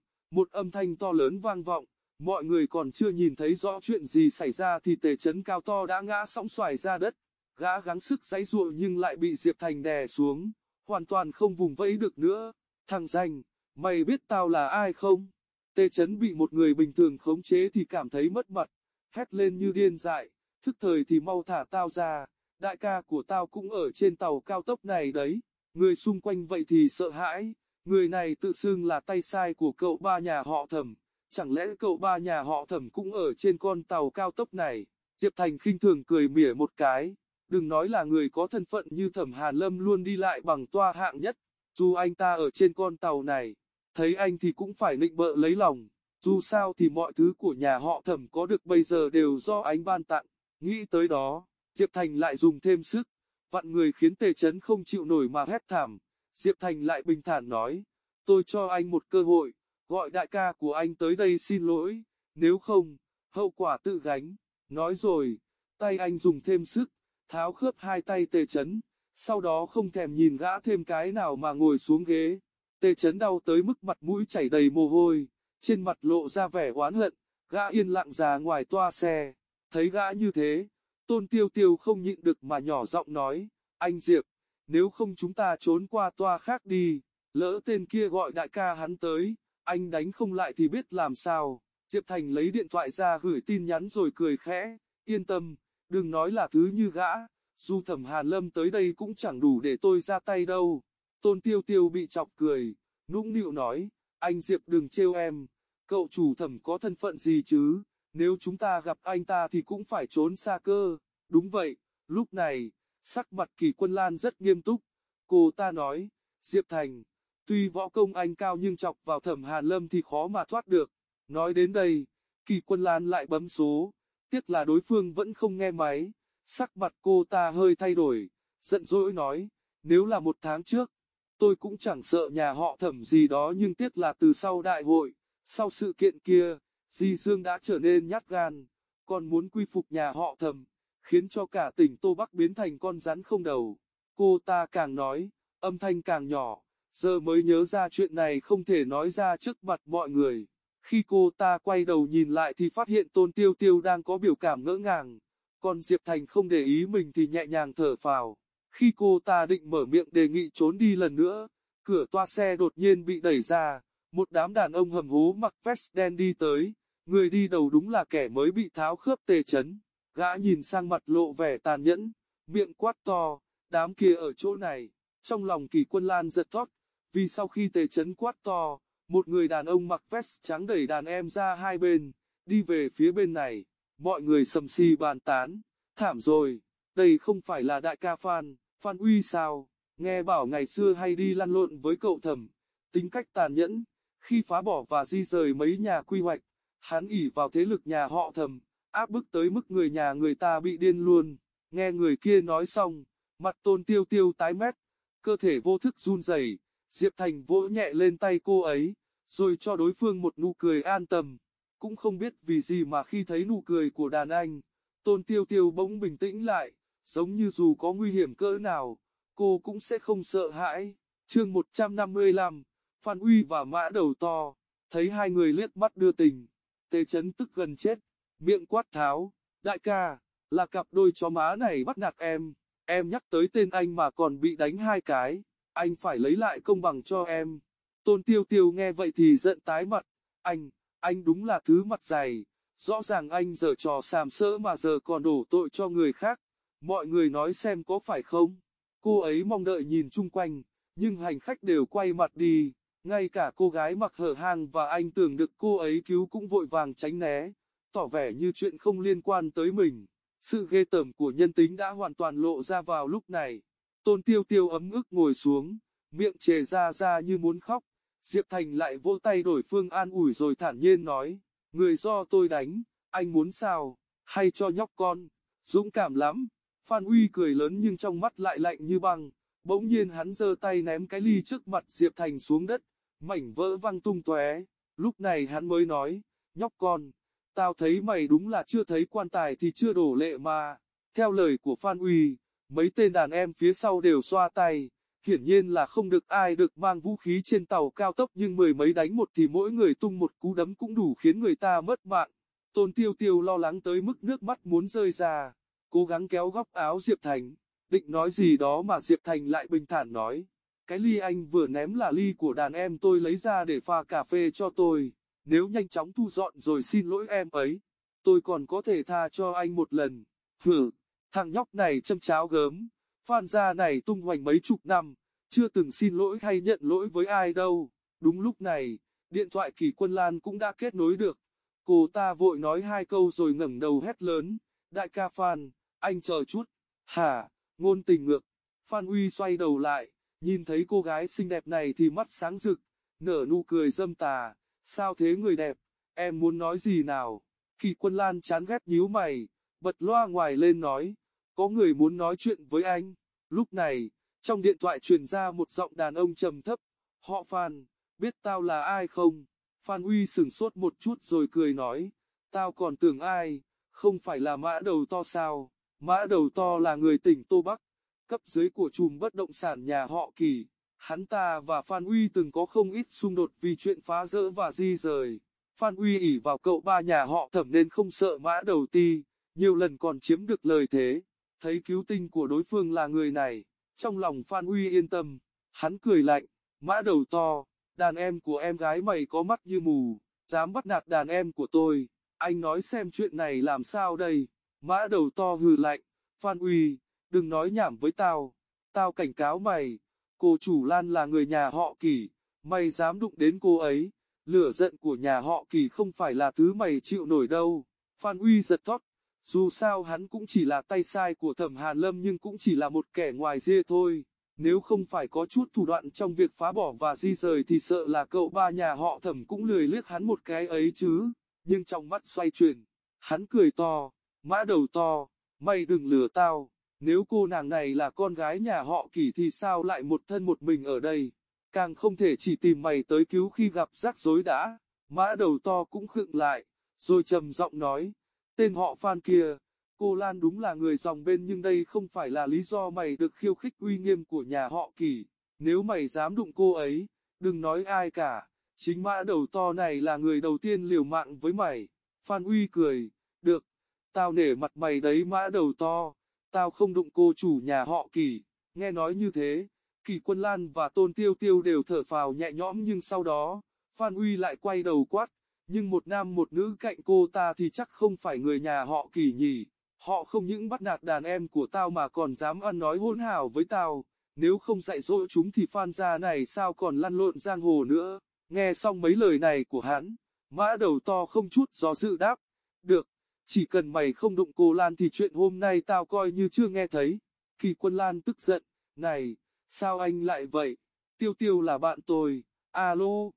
một âm thanh to lớn vang vọng, mọi người còn chưa nhìn thấy rõ chuyện gì xảy ra thì Tề Chấn cao to đã ngã sóng xoài ra đất. Gã gắng sức giãy giụa nhưng lại bị Diệp Thành đè xuống, hoàn toàn không vùng vẫy được nữa. Thằng danh, mày biết tao là ai không? Tê Chấn bị một người bình thường khống chế thì cảm thấy mất mặt, hét lên như điên dại, thức thời thì mau thả tao ra, đại ca của tao cũng ở trên tàu cao tốc này đấy. Người xung quanh vậy thì sợ hãi, người này tự xưng là tay sai của cậu ba nhà họ thẩm, chẳng lẽ cậu ba nhà họ thẩm cũng ở trên con tàu cao tốc này? Diệp Thành khinh thường cười mỉa một cái, đừng nói là người có thân phận như thẩm Hàn Lâm luôn đi lại bằng toa hạng nhất, dù anh ta ở trên con tàu này, thấy anh thì cũng phải nịnh bợ lấy lòng, dù sao thì mọi thứ của nhà họ thẩm có được bây giờ đều do anh ban tặng, nghĩ tới đó, Diệp Thành lại dùng thêm sức, vặn người khiến tề chấn không chịu nổi mà hét thảm, Diệp Thành lại bình thản nói, tôi cho anh một cơ hội, gọi đại ca của anh tới đây xin lỗi, nếu không, hậu quả tự gánh, nói rồi, tay anh dùng thêm sức, tháo khớp hai tay tề chấn, sau đó không thèm nhìn gã thêm cái nào mà ngồi xuống ghế, tề chấn đau tới mức mặt mũi chảy đầy mồ hôi, trên mặt lộ ra vẻ oán hận, gã yên lặng ra ngoài toa xe, thấy gã như thế, tôn tiêu tiêu không nhịn được mà nhỏ giọng nói, anh Diệp, nếu không chúng ta trốn qua toa khác đi, lỡ tên kia gọi đại ca hắn tới, anh đánh không lại thì biết làm sao. Diệp Thành lấy điện thoại ra gửi tin nhắn rồi cười khẽ, yên tâm, đừng nói là thứ như gã, dù thẩm Hàn Lâm tới đây cũng chẳng đủ để tôi ra tay đâu. Tôn Tiêu Tiêu bị chọc cười, nũng nịu nói, anh Diệp đừng trêu em, cậu chủ thẩm có thân phận gì chứ, nếu chúng ta gặp anh ta thì cũng phải trốn xa cơ. Đúng vậy, lúc này, sắc mặt kỳ quân lan rất nghiêm túc, cô ta nói, Diệp Thành, tuy võ công anh cao nhưng chọc vào thẩm Hàn Lâm thì khó mà thoát được. Nói đến đây, kỳ quân lan lại bấm số, tiếc là đối phương vẫn không nghe máy, sắc mặt cô ta hơi thay đổi, giận dỗi nói, nếu là một tháng trước, tôi cũng chẳng sợ nhà họ thẩm gì đó nhưng tiếc là từ sau đại hội, sau sự kiện kia, Di Dương đã trở nên nhát gan, còn muốn quy phục nhà họ thẩm, khiến cho cả tỉnh Tô Bắc biến thành con rắn không đầu. Cô ta càng nói, âm thanh càng nhỏ, giờ mới nhớ ra chuyện này không thể nói ra trước mặt mọi người. Khi cô ta quay đầu nhìn lại thì phát hiện Tôn Tiêu Tiêu đang có biểu cảm ngỡ ngàng, còn Diệp Thành không để ý mình thì nhẹ nhàng thở phào. Khi cô ta định mở miệng đề nghị trốn đi lần nữa, cửa toa xe đột nhiên bị đẩy ra, một đám đàn ông hầm hố mặc vest đen đi tới, người đi đầu đúng là kẻ mới bị tháo khớp tê chấn. Gã nhìn sang mặt lộ vẻ tàn nhẫn, miệng quát to, đám kia ở chỗ này, trong lòng kỳ quân lan giật thót, vì sau khi tê chấn quát to, một người đàn ông mặc vest trắng đẩy đàn em ra hai bên, đi về phía bên này, mọi người sầm si bàn tán, thảm rồi, đây không phải là đại ca Phan, Phan Uy sao, nghe bảo ngày xưa hay đi lăn lộn với cậu thầm, tính cách tàn nhẫn, khi phá bỏ và di rời mấy nhà quy hoạch, hắn ỉ vào thế lực nhà họ thầm, áp bức tới mức người nhà người ta bị điên luôn. Nghe người kia nói xong, mặt tôn tiêu tiêu tái mét, cơ thể vô thức run rẩy. Diệp Thành vỗ nhẹ lên tay cô ấy, rồi cho đối phương một nụ cười an tâm. Cũng không biết vì gì mà khi thấy nụ cười của đàn anh, tôn tiêu tiêu bỗng bình tĩnh lại, giống như dù có nguy hiểm cỡ nào, cô cũng sẽ không sợ hãi. Chương 155, Phan Uy và Mã Đầu To, thấy hai người liếc mắt đưa tình, tê chấn tức gần chết miệng quát tháo, đại ca, là cặp đôi chó má này bắt nạt em, em nhắc tới tên anh mà còn bị đánh hai cái, anh phải lấy lại công bằng cho em. Tôn tiêu tiêu nghe vậy thì giận tái mặt, anh, anh đúng là thứ mặt dày, rõ ràng anh giờ trò sàm sỡ mà giờ còn đổ tội cho người khác, mọi người nói xem có phải không? Cô ấy mong đợi nhìn chung quanh, nhưng hành khách đều quay mặt đi, ngay cả cô gái mặc hở hang và anh tưởng được cô ấy cứu cũng vội vàng tránh né tỏ vẻ như chuyện không liên quan tới mình. Sự ghê tởm của nhân tính đã hoàn toàn lộ ra vào lúc này. Tôn tiêu tiêu ấm ức ngồi xuống, miệng chề ra ra như muốn khóc. Diệp Thành lại vỗ tay đổi phương an ủi rồi thản nhiên nói, người do tôi đánh, anh muốn sao, hay cho nhóc con, dũng cảm lắm. Phan Uy cười lớn nhưng trong mắt lại lạnh như băng, bỗng nhiên hắn giơ tay ném cái ly trước mặt Diệp Thành xuống đất, mảnh vỡ văng tung tóe. Lúc này hắn mới nói, nhóc con, tao thấy mày đúng là chưa thấy quan tài thì chưa đổ lệ mà. Theo lời của Phan Uy, mấy tên đàn em phía sau đều xoa tay, hiển nhiên là không được ai được mang vũ khí trên tàu cao tốc nhưng mười mấy đánh một thì mỗi người tung một cú đấm cũng đủ khiến người ta mất mạng. Tôn Tiêu Tiêu lo lắng tới mức nước mắt muốn rơi ra, cố gắng kéo góc áo Diệp Thành, định nói gì đó mà Diệp Thành lại bình thản nói, cái ly anh vừa ném là ly của đàn em tôi lấy ra để pha cà phê cho tôi, nếu nhanh chóng thu dọn rồi xin lỗi em ấy, tôi còn có thể tha cho anh một lần, hử, thằng nhóc này châm cháo gớm, phan gia này tung hoành mấy chục năm, chưa từng xin lỗi hay nhận lỗi với ai đâu, đúng lúc này, điện thoại kỳ quân Lan cũng đã kết nối được, cô ta vội nói hai câu rồi ngẩng đầu hét lớn, đại ca Phan, anh chờ chút, hả, ngôn tình ngược, Phan Uy xoay đầu lại, nhìn thấy cô gái xinh đẹp này thì mắt sáng rực, nở nụ cười dâm tà, sao thế người đẹp, em muốn nói gì nào, kỳ quân Lan chán ghét nhíu mày, bật loa ngoài lên nói, có người muốn nói chuyện với anh, lúc này, trong điện thoại truyền ra một giọng đàn ông trầm thấp, họ Phan, biết tao là ai không? Phan Uy sửng sốt một chút rồi cười nói, tao còn tưởng ai, không phải là mã đầu to sao, mã đầu to là người tỉnh Tô Bắc, cấp dưới của chùm bất động sản nhà họ Kỳ, hắn ta và Phan Uy từng có không ít xung đột vì chuyện phá rỡ và di rời. Phan Uy ỉ vào cậu ba nhà họ thẩm nên không sợ mã đầu ti, nhiều lần còn chiếm được lời thế, thấy cứu tinh của đối phương là người này, trong lòng Phan Uy yên tâm, hắn cười lạnh, mã đầu to, đàn em của em gái mày có mắt như mù, dám bắt nạt đàn em của tôi, anh nói xem chuyện này làm sao đây, mã đầu to hừ lạnh, Phan Uy, đừng nói nhảm với tao, tao cảnh cáo mày, cô chủ Lan là người nhà họ Kỳ, mày dám đụng đến cô ấy, lửa giận của nhà họ Kỳ không phải là thứ mày chịu nổi đâu, Phan Uy giật thót, dù sao hắn cũng chỉ là tay sai của thẩm Hàn Lâm nhưng cũng chỉ là một kẻ ngoài dê thôi. Nếu không phải có chút thủ đoạn trong việc phá bỏ và di rời thì sợ là cậu ba nhà họ thẩm cũng lười liếc hắn một cái ấy chứ. Nhưng trong mắt xoay chuyển, hắn cười to, mã đầu to, mày đừng lừa tao. Nếu cô nàng này là con gái nhà họ Kỳ thì sao lại một thân một mình ở đây? Càng không thể chỉ tìm mày tới cứu khi gặp rắc rối đã. Mã đầu to cũng khựng lại, rồi trầm giọng nói, Tên họ Phan kia, cô Lan đúng là người dòng bên nhưng đây không phải là lý do mày được khiêu khích uy nghiêm của nhà họ Kỳ. Nếu mày dám đụng cô ấy, đừng nói ai cả, chính mã đầu to này là người đầu tiên liều mạng với mày. Phan Uy cười, được, tao nể mặt mày đấy mã đầu to, tao không đụng cô chủ nhà họ Kỳ. Nghe nói như thế, Kỳ Quân Lan và Tôn Tiêu Tiêu đều thở phào nhẹ nhõm nhưng sau đó, Phan Uy lại quay đầu quát, nhưng một nam một nữ cạnh cô ta thì chắc không phải người nhà họ kỳ nhỉ. Họ không những bắt nạt đàn em của tao mà còn dám ăn nói hỗn hào với tao. Nếu không dạy dỗ chúng thì phan gia này sao còn lăn lộn giang hồ nữa. Nghe xong mấy lời này của hắn, mã đầu to không chút do dự đáp. Được, chỉ cần mày không đụng cô Lan thì chuyện hôm nay tao coi như chưa nghe thấy. Kỳ quân Lan tức giận, này, sao anh lại vậy? Tiêu tiêu là bạn tôi, alo.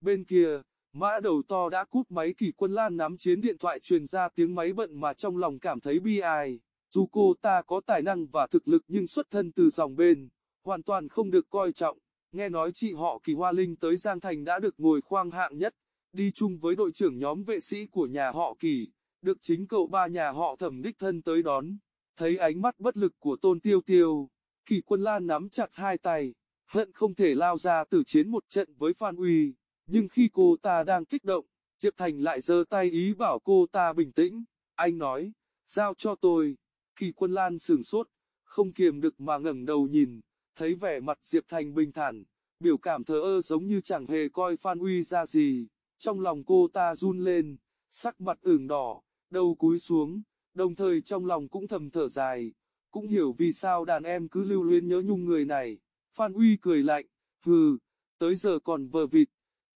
Bên kia, Mã đầu to đã cút máy kỳ quân lan nắm chiến điện thoại truyền ra tiếng máy bận mà trong lòng cảm thấy bi ai. Dù cô ta có tài năng và thực lực nhưng xuất thân từ dòng bên, hoàn toàn không được coi trọng. Nghe nói chị họ kỳ Hoa Linh tới Giang Thành đã được ngồi khoang hạng nhất, đi chung với đội trưởng nhóm vệ sĩ của nhà họ kỳ, được chính cậu ba nhà họ thẩm đích thân tới đón. Thấy ánh mắt bất lực của tôn tiêu tiêu, kỳ quân lan nắm chặt hai tay, hận không thể lao ra tử chiến một trận với Phan Uy. Nhưng khi cô ta đang kích động, Diệp Thành lại giơ tay ý bảo cô ta bình tĩnh. Anh nói, giao cho tôi. Kỳ quân Lan sửng sốt, không kiềm được mà ngẩng đầu nhìn, thấy vẻ mặt Diệp Thành bình thản, biểu cảm thờ ơ giống như chẳng hề coi Phan Uy ra gì. Trong lòng cô ta run lên, sắc mặt ửng đỏ, đầu cúi xuống, đồng thời trong lòng cũng thầm thở dài, cũng hiểu vì sao đàn em cứ lưu luyến nhớ nhung người này. Phan Uy cười lạnh, hừ, tới giờ còn vờ vịt,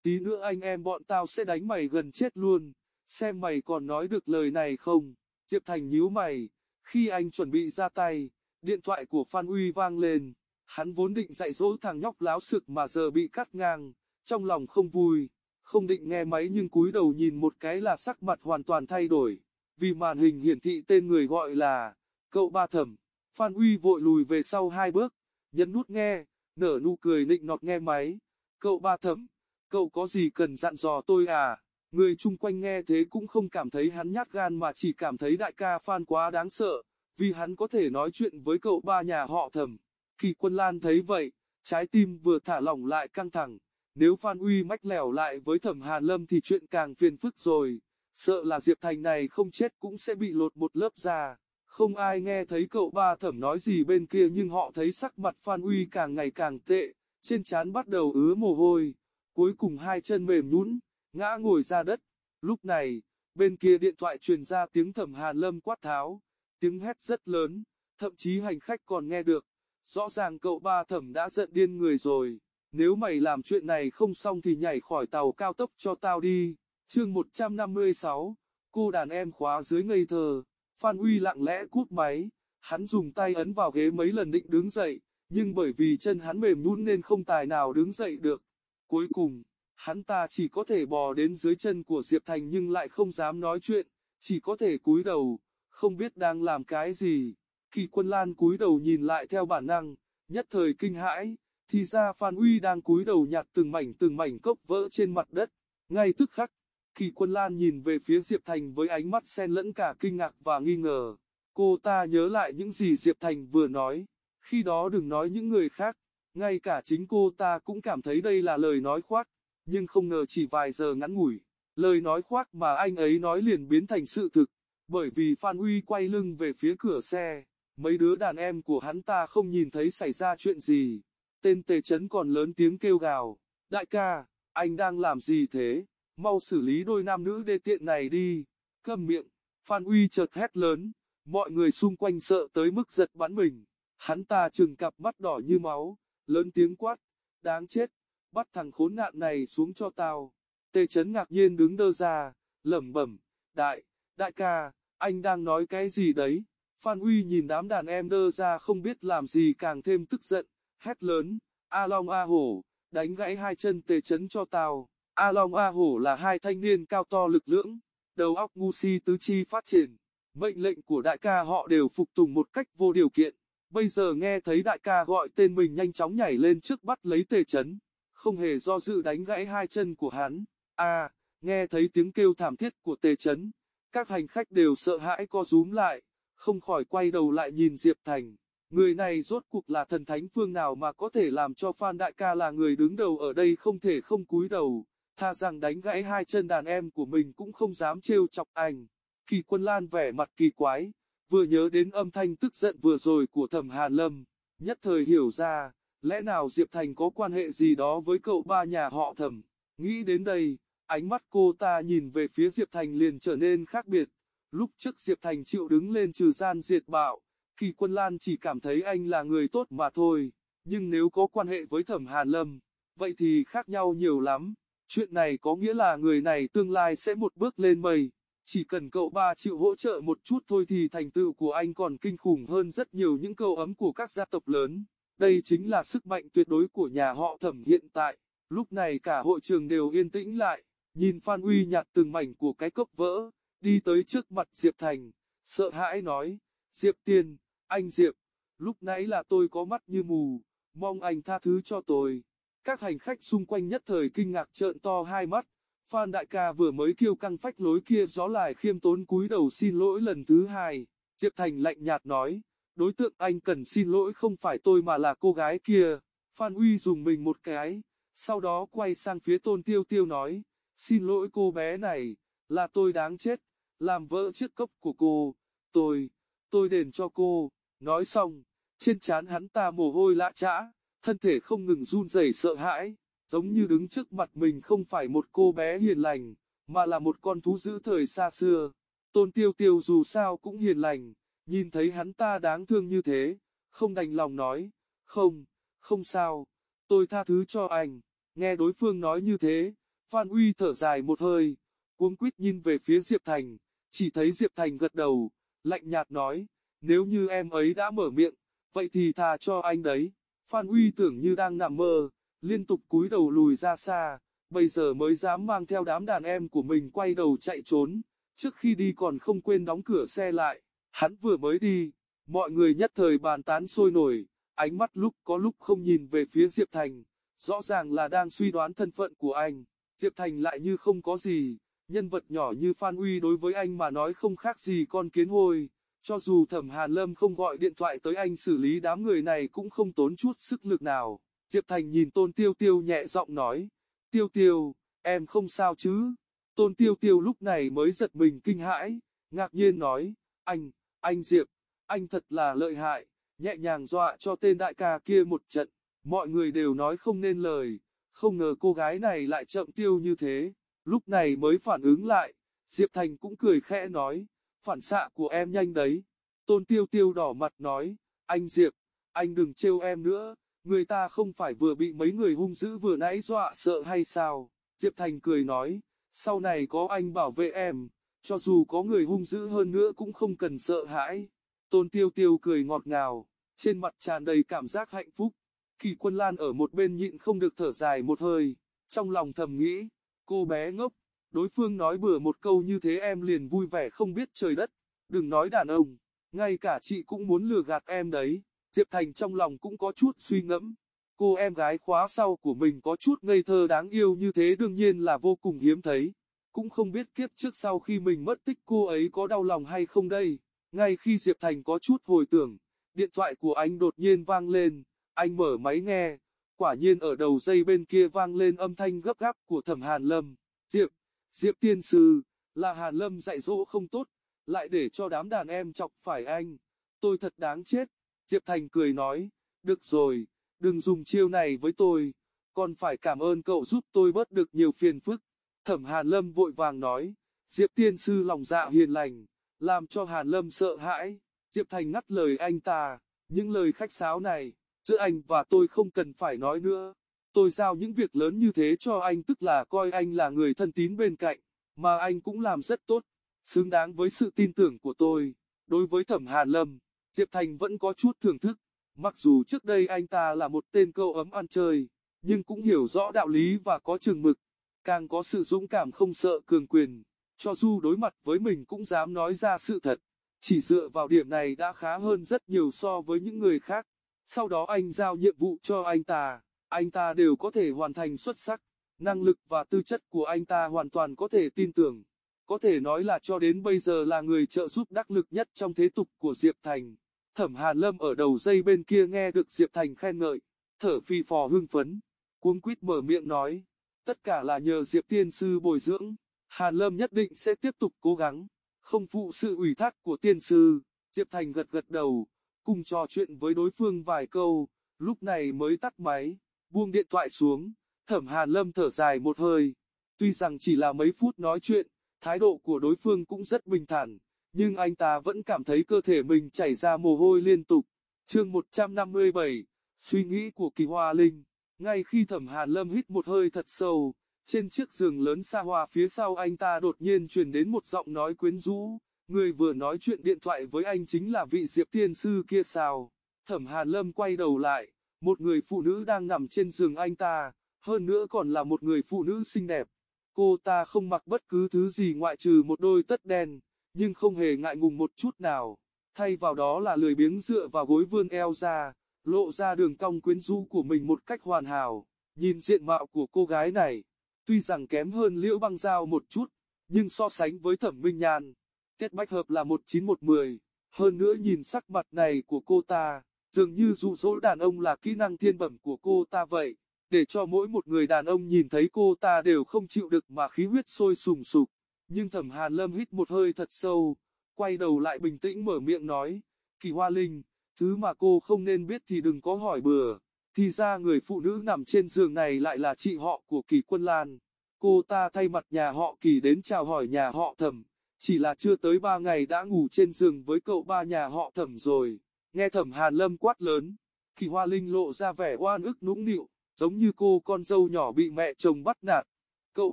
Tí nữa anh em bọn tao sẽ đánh mày gần chết luôn, xem mày còn nói được lời này không. Diệp Thành nhíu mày, khi anh chuẩn bị ra tay, điện thoại của Phan Uy vang lên. Hắn vốn định dạy dỗ thằng nhóc láo sực mà giờ bị cắt ngang, trong lòng không vui, không định nghe máy nhưng cúi đầu nhìn một cái là sắc mặt hoàn toàn thay đổi, vì màn hình hiển thị tên người gọi là cậu ba thẩm. Phan Uy vội lùi về sau hai bước, nhấn nút nghe, nở nụ cười nịnh nọt nghe máy. Cậu ba thẩm, cậu có gì cần dặn dò tôi à? Người chung quanh nghe thế cũng không cảm thấy hắn nhát gan mà chỉ cảm thấy đại ca Phan quá đáng sợ, vì hắn có thể nói chuyện với cậu ba nhà họ thẩm. Kỳ quân Lan thấy vậy, trái tim vừa thả lỏng lại căng thẳng, nếu Phan Uy mách lẻo lại với thẩm Hàn Lâm thì chuyện càng phiền phức rồi, sợ là Diệp Thành này không chết cũng sẽ bị lột một lớp da. Không ai nghe thấy cậu ba thẩm nói gì bên kia nhưng họ thấy sắc mặt Phan Uy càng ngày càng tệ, trên trán bắt đầu ứa mồ hôi, cuối cùng hai chân mềm nhũn, ngã ngồi ra đất. Lúc này, bên kia điện thoại truyền ra tiếng thẩm Hàn Lâm quát tháo, tiếng hét rất lớn, thậm chí hành khách còn nghe được. Rõ ràng cậu ba thẩm đã giận điên người rồi, nếu mày làm chuyện này không xong thì nhảy khỏi tàu cao tốc cho tao đi. Chương 156, cô đàn em khóa dưới ngây thơ. Phan Uy lặng lẽ cút máy, hắn dùng tay ấn vào ghế mấy lần định đứng dậy, nhưng bởi vì chân hắn mềm nhũn nên không tài nào đứng dậy được. Cuối cùng, hắn ta chỉ có thể bò đến dưới chân của Diệp Thành nhưng lại không dám nói chuyện, chỉ có thể cúi đầu, không biết đang làm cái gì. Kỳ quân Lan cúi đầu nhìn lại theo bản năng, nhất thời kinh hãi, thì ra Phan Uy đang cúi đầu nhặt từng mảnh từng mảnh cốc vỡ trên mặt đất. Ngay tức khắc, Kỳ quân Lan nhìn về phía Diệp Thành với ánh mắt xen lẫn cả kinh ngạc và nghi ngờ. Cô ta nhớ lại những gì Diệp Thành vừa nói. Khi đó đừng nói những người khác, ngay cả chính cô ta cũng cảm thấy đây là lời nói khoác. Nhưng không ngờ chỉ vài giờ ngắn ngủi, lời nói khoác mà anh ấy nói liền biến thành sự thực. Bởi vì Phan Uy quay lưng về phía cửa xe, mấy đứa đàn em của hắn ta không nhìn thấy xảy ra chuyện gì. Tên tề chấn còn lớn tiếng kêu gào, đại ca, anh đang làm gì thế? mau xử lý đôi nam nữ đê tiện này đi, câm miệng, Phan Uy chợt hét lớn, mọi người xung quanh sợ tới mức giật bắn mình, hắn ta trừng cặp mắt đỏ như máu, lớn tiếng quát, đáng chết, bắt thằng khốn nạn này xuống cho tao, Tề chấn ngạc nhiên đứng đơ ra, lẩm bẩm, đại, đại ca, anh đang nói cái gì đấy, Phan Uy nhìn đám đàn em đơ ra không biết làm gì càng thêm tức giận, hét lớn, A Long A Hổ, đánh gãy hai chân tê chấn cho tao. A Long A Hổ là hai thanh niên cao to lực lưỡng, đầu óc ngu si tứ chi phát triển. Mệnh lệnh của đại ca họ đều phục tùng một cách vô điều kiện. Bây giờ nghe thấy đại ca gọi tên mình nhanh chóng nhảy lên trước bắt lấy tề chấn. Không hề do dự đánh gãy hai chân của hắn. A, nghe thấy tiếng kêu thảm thiết của tề chấn. Các hành khách đều sợ hãi co rúm lại, không khỏi quay đầu lại nhìn Diệp Thành. Người này rốt cuộc là thần thánh phương nào mà có thể làm cho Phan Đại ca là người đứng đầu ở đây không thể không cúi đầu tha rằng đánh gãy hai chân đàn em của mình cũng không dám trêu chọc anh. Kỳ quân lan vẻ mặt kỳ quái, vừa nhớ đến âm thanh tức giận vừa rồi của thẩm Hàn Lâm, nhất thời hiểu ra, lẽ nào Diệp Thành có quan hệ gì đó với cậu ba nhà họ thẩm. Nghĩ đến đây, ánh mắt cô ta nhìn về phía Diệp Thành liền trở nên khác biệt. Lúc trước Diệp Thành chịu đứng lên trừ gian diệt bạo, Kỳ Quân Lan chỉ cảm thấy anh là người tốt mà thôi, nhưng nếu có quan hệ với Thẩm Hàn Lâm, vậy thì khác nhau nhiều lắm. Chuyện này có nghĩa là người này tương lai sẽ một bước lên mây. Chỉ cần cậu ba chịu hỗ trợ một chút thôi thì thành tựu của anh còn kinh khủng hơn rất nhiều những câu ấm của các gia tộc lớn. Đây chính là sức mạnh tuyệt đối của nhà họ thẩm hiện tại. Lúc này cả hội trường đều yên tĩnh lại, nhìn Phan Uy nhặt từng mảnh của cái cốc vỡ, đi tới trước mặt Diệp Thành, sợ hãi nói, Diệp Tiên, anh Diệp, lúc nãy là tôi có mắt như mù, mong anh tha thứ cho tôi. Các hành khách xung quanh nhất thời kinh ngạc trợn to hai mắt, Phan đại ca vừa mới kêu căng phách lối kia gió lại khiêm tốn cúi đầu xin lỗi lần thứ hai, Diệp Thành lạnh nhạt nói, đối tượng anh cần xin lỗi không phải tôi mà là cô gái kia, Phan Uy dùng mình một cái, sau đó quay sang phía tôn tiêu tiêu nói, xin lỗi cô bé này, là tôi đáng chết, làm vỡ chiếc cốc của cô, tôi, tôi đền cho cô, nói xong, trên trán hắn ta mồ hôi lã chã thân thể không ngừng run rẩy sợ hãi, giống như đứng trước mặt mình không phải một cô bé hiền lành, mà là một con thú dữ thời xa xưa. Tôn tiêu tiêu dù sao cũng hiền lành, nhìn thấy hắn ta đáng thương như thế, không đành lòng nói, không, không sao, tôi tha thứ cho anh. Nghe đối phương nói như thế, Phan Uy thở dài một hơi, cuống quýt nhìn về phía Diệp Thành, chỉ thấy Diệp Thành gật đầu, lạnh nhạt nói, nếu như em ấy đã mở miệng, vậy thì tha cho anh đấy. Phan Uy tưởng như đang nằm mơ, liên tục cúi đầu lùi ra xa, bây giờ mới dám mang theo đám đàn em của mình quay đầu chạy trốn, trước khi đi còn không quên đóng cửa xe lại, hắn vừa mới đi, mọi người nhất thời bàn tán sôi nổi, ánh mắt lúc có lúc không nhìn về phía Diệp Thành, rõ ràng là đang suy đoán thân phận của anh, Diệp Thành lại như không có gì, nhân vật nhỏ như Phan Uy đối với anh mà nói không khác gì con kiến hôi. Cho dù thẩm Hàn Lâm không gọi điện thoại tới anh xử lý đám người này cũng không tốn chút sức lực nào. Diệp Thành nhìn Tôn Tiêu Tiêu nhẹ giọng nói, Tiêu Tiêu, em không sao chứ? Tôn Tiêu Tiêu lúc này mới giật mình kinh hãi, ngạc nhiên nói, anh, anh Diệp, anh thật là lợi hại, nhẹ nhàng dọa cho tên đại ca kia một trận, mọi người đều nói không nên lời, không ngờ cô gái này lại chậm tiêu như thế, lúc này mới phản ứng lại, Diệp Thành cũng cười khẽ nói, phản xạ của em nhanh đấy. Tôn tiêu tiêu đỏ mặt nói, anh Diệp, anh đừng trêu em nữa, người ta không phải vừa bị mấy người hung dữ vừa nãy dọa sợ hay sao? Diệp Thành cười nói, sau này có anh bảo vệ em, cho dù có người hung dữ hơn nữa cũng không cần sợ hãi. Tôn tiêu tiêu cười ngọt ngào, trên mặt tràn đầy cảm giác hạnh phúc. Kỳ quân lan ở một bên nhịn không được thở dài một hơi, trong lòng thầm nghĩ, cô bé ngốc, Đối phương nói bừa một câu như thế em liền vui vẻ không biết trời đất, đừng nói đàn ông, ngay cả chị cũng muốn lừa gạt em đấy. Diệp Thành trong lòng cũng có chút suy ngẫm. Cô em gái khóa sau của mình có chút ngây thơ đáng yêu như thế đương nhiên là vô cùng hiếm thấy. Cũng không biết kiếp trước sau khi mình mất tích cô ấy có đau lòng hay không đây. Ngay khi Diệp Thành có chút hồi tưởng, điện thoại của anh đột nhiên vang lên, anh mở máy nghe, quả nhiên ở đầu dây bên kia vang lên âm thanh gấp gáp của thẩm Hàn Lâm. Diệp, Diệp tiên sư, là Hàn Lâm dạy dỗ không tốt, lại để cho đám đàn em chọc phải anh. Tôi thật đáng chết. Diệp Thành cười nói, được rồi, đừng dùng chiêu này với tôi, còn phải cảm ơn cậu giúp tôi bớt được nhiều phiền phức. Thẩm Hàn Lâm vội vàng nói, Diệp tiên sư lòng dạ hiền lành, làm cho Hàn Lâm sợ hãi. Diệp Thành ngắt lời anh ta, những lời khách sáo này, giữa anh và tôi không cần phải nói nữa. Tôi giao những việc lớn như thế cho anh tức là coi anh là người thân tín bên cạnh, mà anh cũng làm rất tốt, xứng đáng với sự tin tưởng của tôi. Đối với Thẩm Hàn Lâm, Diệp Thành vẫn có chút thưởng thức, mặc dù trước đây anh ta là một tên câu ấm ăn chơi, nhưng cũng hiểu rõ đạo lý và có chừng mực, càng có sự dũng cảm không sợ cường quyền, cho dù đối mặt với mình cũng dám nói ra sự thật. Chỉ dựa vào điểm này đã khá hơn rất nhiều so với những người khác. Sau đó anh giao nhiệm vụ cho anh ta anh ta đều có thể hoàn thành xuất sắc, năng lực và tư chất của anh ta hoàn toàn có thể tin tưởng. Có thể nói là cho đến bây giờ là người trợ giúp đắc lực nhất trong thế tục của Diệp Thành. Thẩm Hàn Lâm ở đầu dây bên kia nghe được Diệp Thành khen ngợi, thở phi phò hưng phấn, cuống quýt mở miệng nói, tất cả là nhờ Diệp Tiên Sư bồi dưỡng, Hàn Lâm nhất định sẽ tiếp tục cố gắng, không phụ sự ủy thác của Tiên Sư. Diệp Thành gật gật đầu, cùng trò chuyện với đối phương vài câu, lúc này mới tắt máy buông điện thoại xuống, thẩm hàn lâm thở dài một hơi. Tuy rằng chỉ là mấy phút nói chuyện, thái độ của đối phương cũng rất bình thản, nhưng anh ta vẫn cảm thấy cơ thể mình chảy ra mồ hôi liên tục. Chương 157, suy nghĩ của Kỳ Hoa Linh. Ngay khi thẩm hàn lâm hít một hơi thật sâu, trên chiếc giường lớn xa hoa phía sau anh ta đột nhiên truyền đến một giọng nói quyến rũ. Người vừa nói chuyện điện thoại với anh chính là vị diệp tiên sư kia sao. Thẩm hàn lâm quay đầu lại, một người phụ nữ đang nằm trên giường anh ta, hơn nữa còn là một người phụ nữ xinh đẹp. Cô ta không mặc bất cứ thứ gì ngoại trừ một đôi tất đen, nhưng không hề ngại ngùng một chút nào. Thay vào đó là lười biếng dựa vào gối vươn eo ra, lộ ra đường cong quyến rũ của mình một cách hoàn hảo. Nhìn diện mạo của cô gái này, tuy rằng kém hơn Liễu Băng Giao một chút, nhưng so sánh với Thẩm Minh Nhan, Tiết Bách Hợp là một chín một mười. Hơn nữa nhìn sắc mặt này của cô ta, Dường như dụ dỗ đàn ông là kỹ năng thiên bẩm của cô ta vậy, để cho mỗi một người đàn ông nhìn thấy cô ta đều không chịu được mà khí huyết sôi sùng sục. Nhưng thẩm hàn lâm hít một hơi thật sâu, quay đầu lại bình tĩnh mở miệng nói, kỳ hoa linh, thứ mà cô không nên biết thì đừng có hỏi bừa. Thì ra người phụ nữ nằm trên giường này lại là chị họ của kỳ quân lan. Cô ta thay mặt nhà họ kỳ đến chào hỏi nhà họ thẩm, chỉ là chưa tới ba ngày đã ngủ trên giường với cậu ba nhà họ thẩm rồi. Nghe thẩm hàn lâm quát lớn, kỳ hoa linh lộ ra vẻ oan ức nũng nịu, giống như cô con dâu nhỏ bị mẹ chồng bắt nạt. Cậu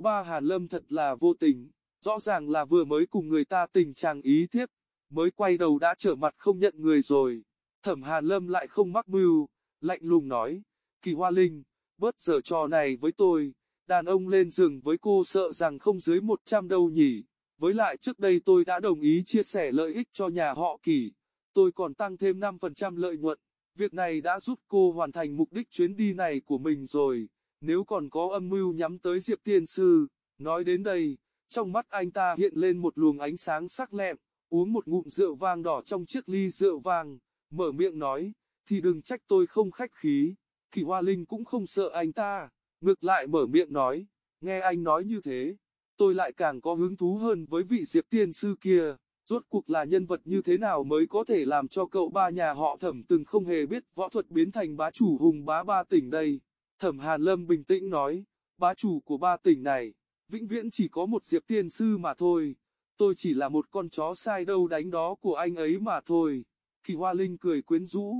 ba hàn lâm thật là vô tình, rõ ràng là vừa mới cùng người ta tình chàng ý thiếp, mới quay đầu đã trở mặt không nhận người rồi. Thẩm hàn lâm lại không mắc mưu, lạnh lùng nói, Kỳ Hoa Linh, bớt giờ trò này với tôi, đàn ông lên giường với cô sợ rằng không dưới 100 đâu nhỉ, với lại trước đây tôi đã đồng ý chia sẻ lợi ích cho nhà họ Kỳ, tôi còn tăng thêm 5% lợi nhuận, việc này đã giúp cô hoàn thành mục đích chuyến đi này của mình rồi, nếu còn có âm mưu nhắm tới Diệp Tiên Sư, nói đến đây, trong mắt anh ta hiện lên một luồng ánh sáng sắc lẹm, uống một ngụm rượu vang đỏ trong chiếc ly rượu vang, mở miệng nói, thì đừng trách tôi không khách khí. Kỳ Hoa Linh cũng không sợ anh ta, ngược lại mở miệng nói, nghe anh nói như thế, tôi lại càng có hứng thú hơn với vị Diệp Tiên Sư kia, rốt cuộc là nhân vật như thế nào mới có thể làm cho cậu ba nhà họ thẩm từng không hề biết võ thuật biến thành bá chủ hùng bá ba tỉnh đây. Thẩm Hàn Lâm bình tĩnh nói, bá chủ của ba tỉnh này, vĩnh viễn chỉ có một Diệp Tiên Sư mà thôi, tôi chỉ là một con chó sai đâu đánh đó của anh ấy mà thôi. Kỳ Hoa Linh cười quyến rũ,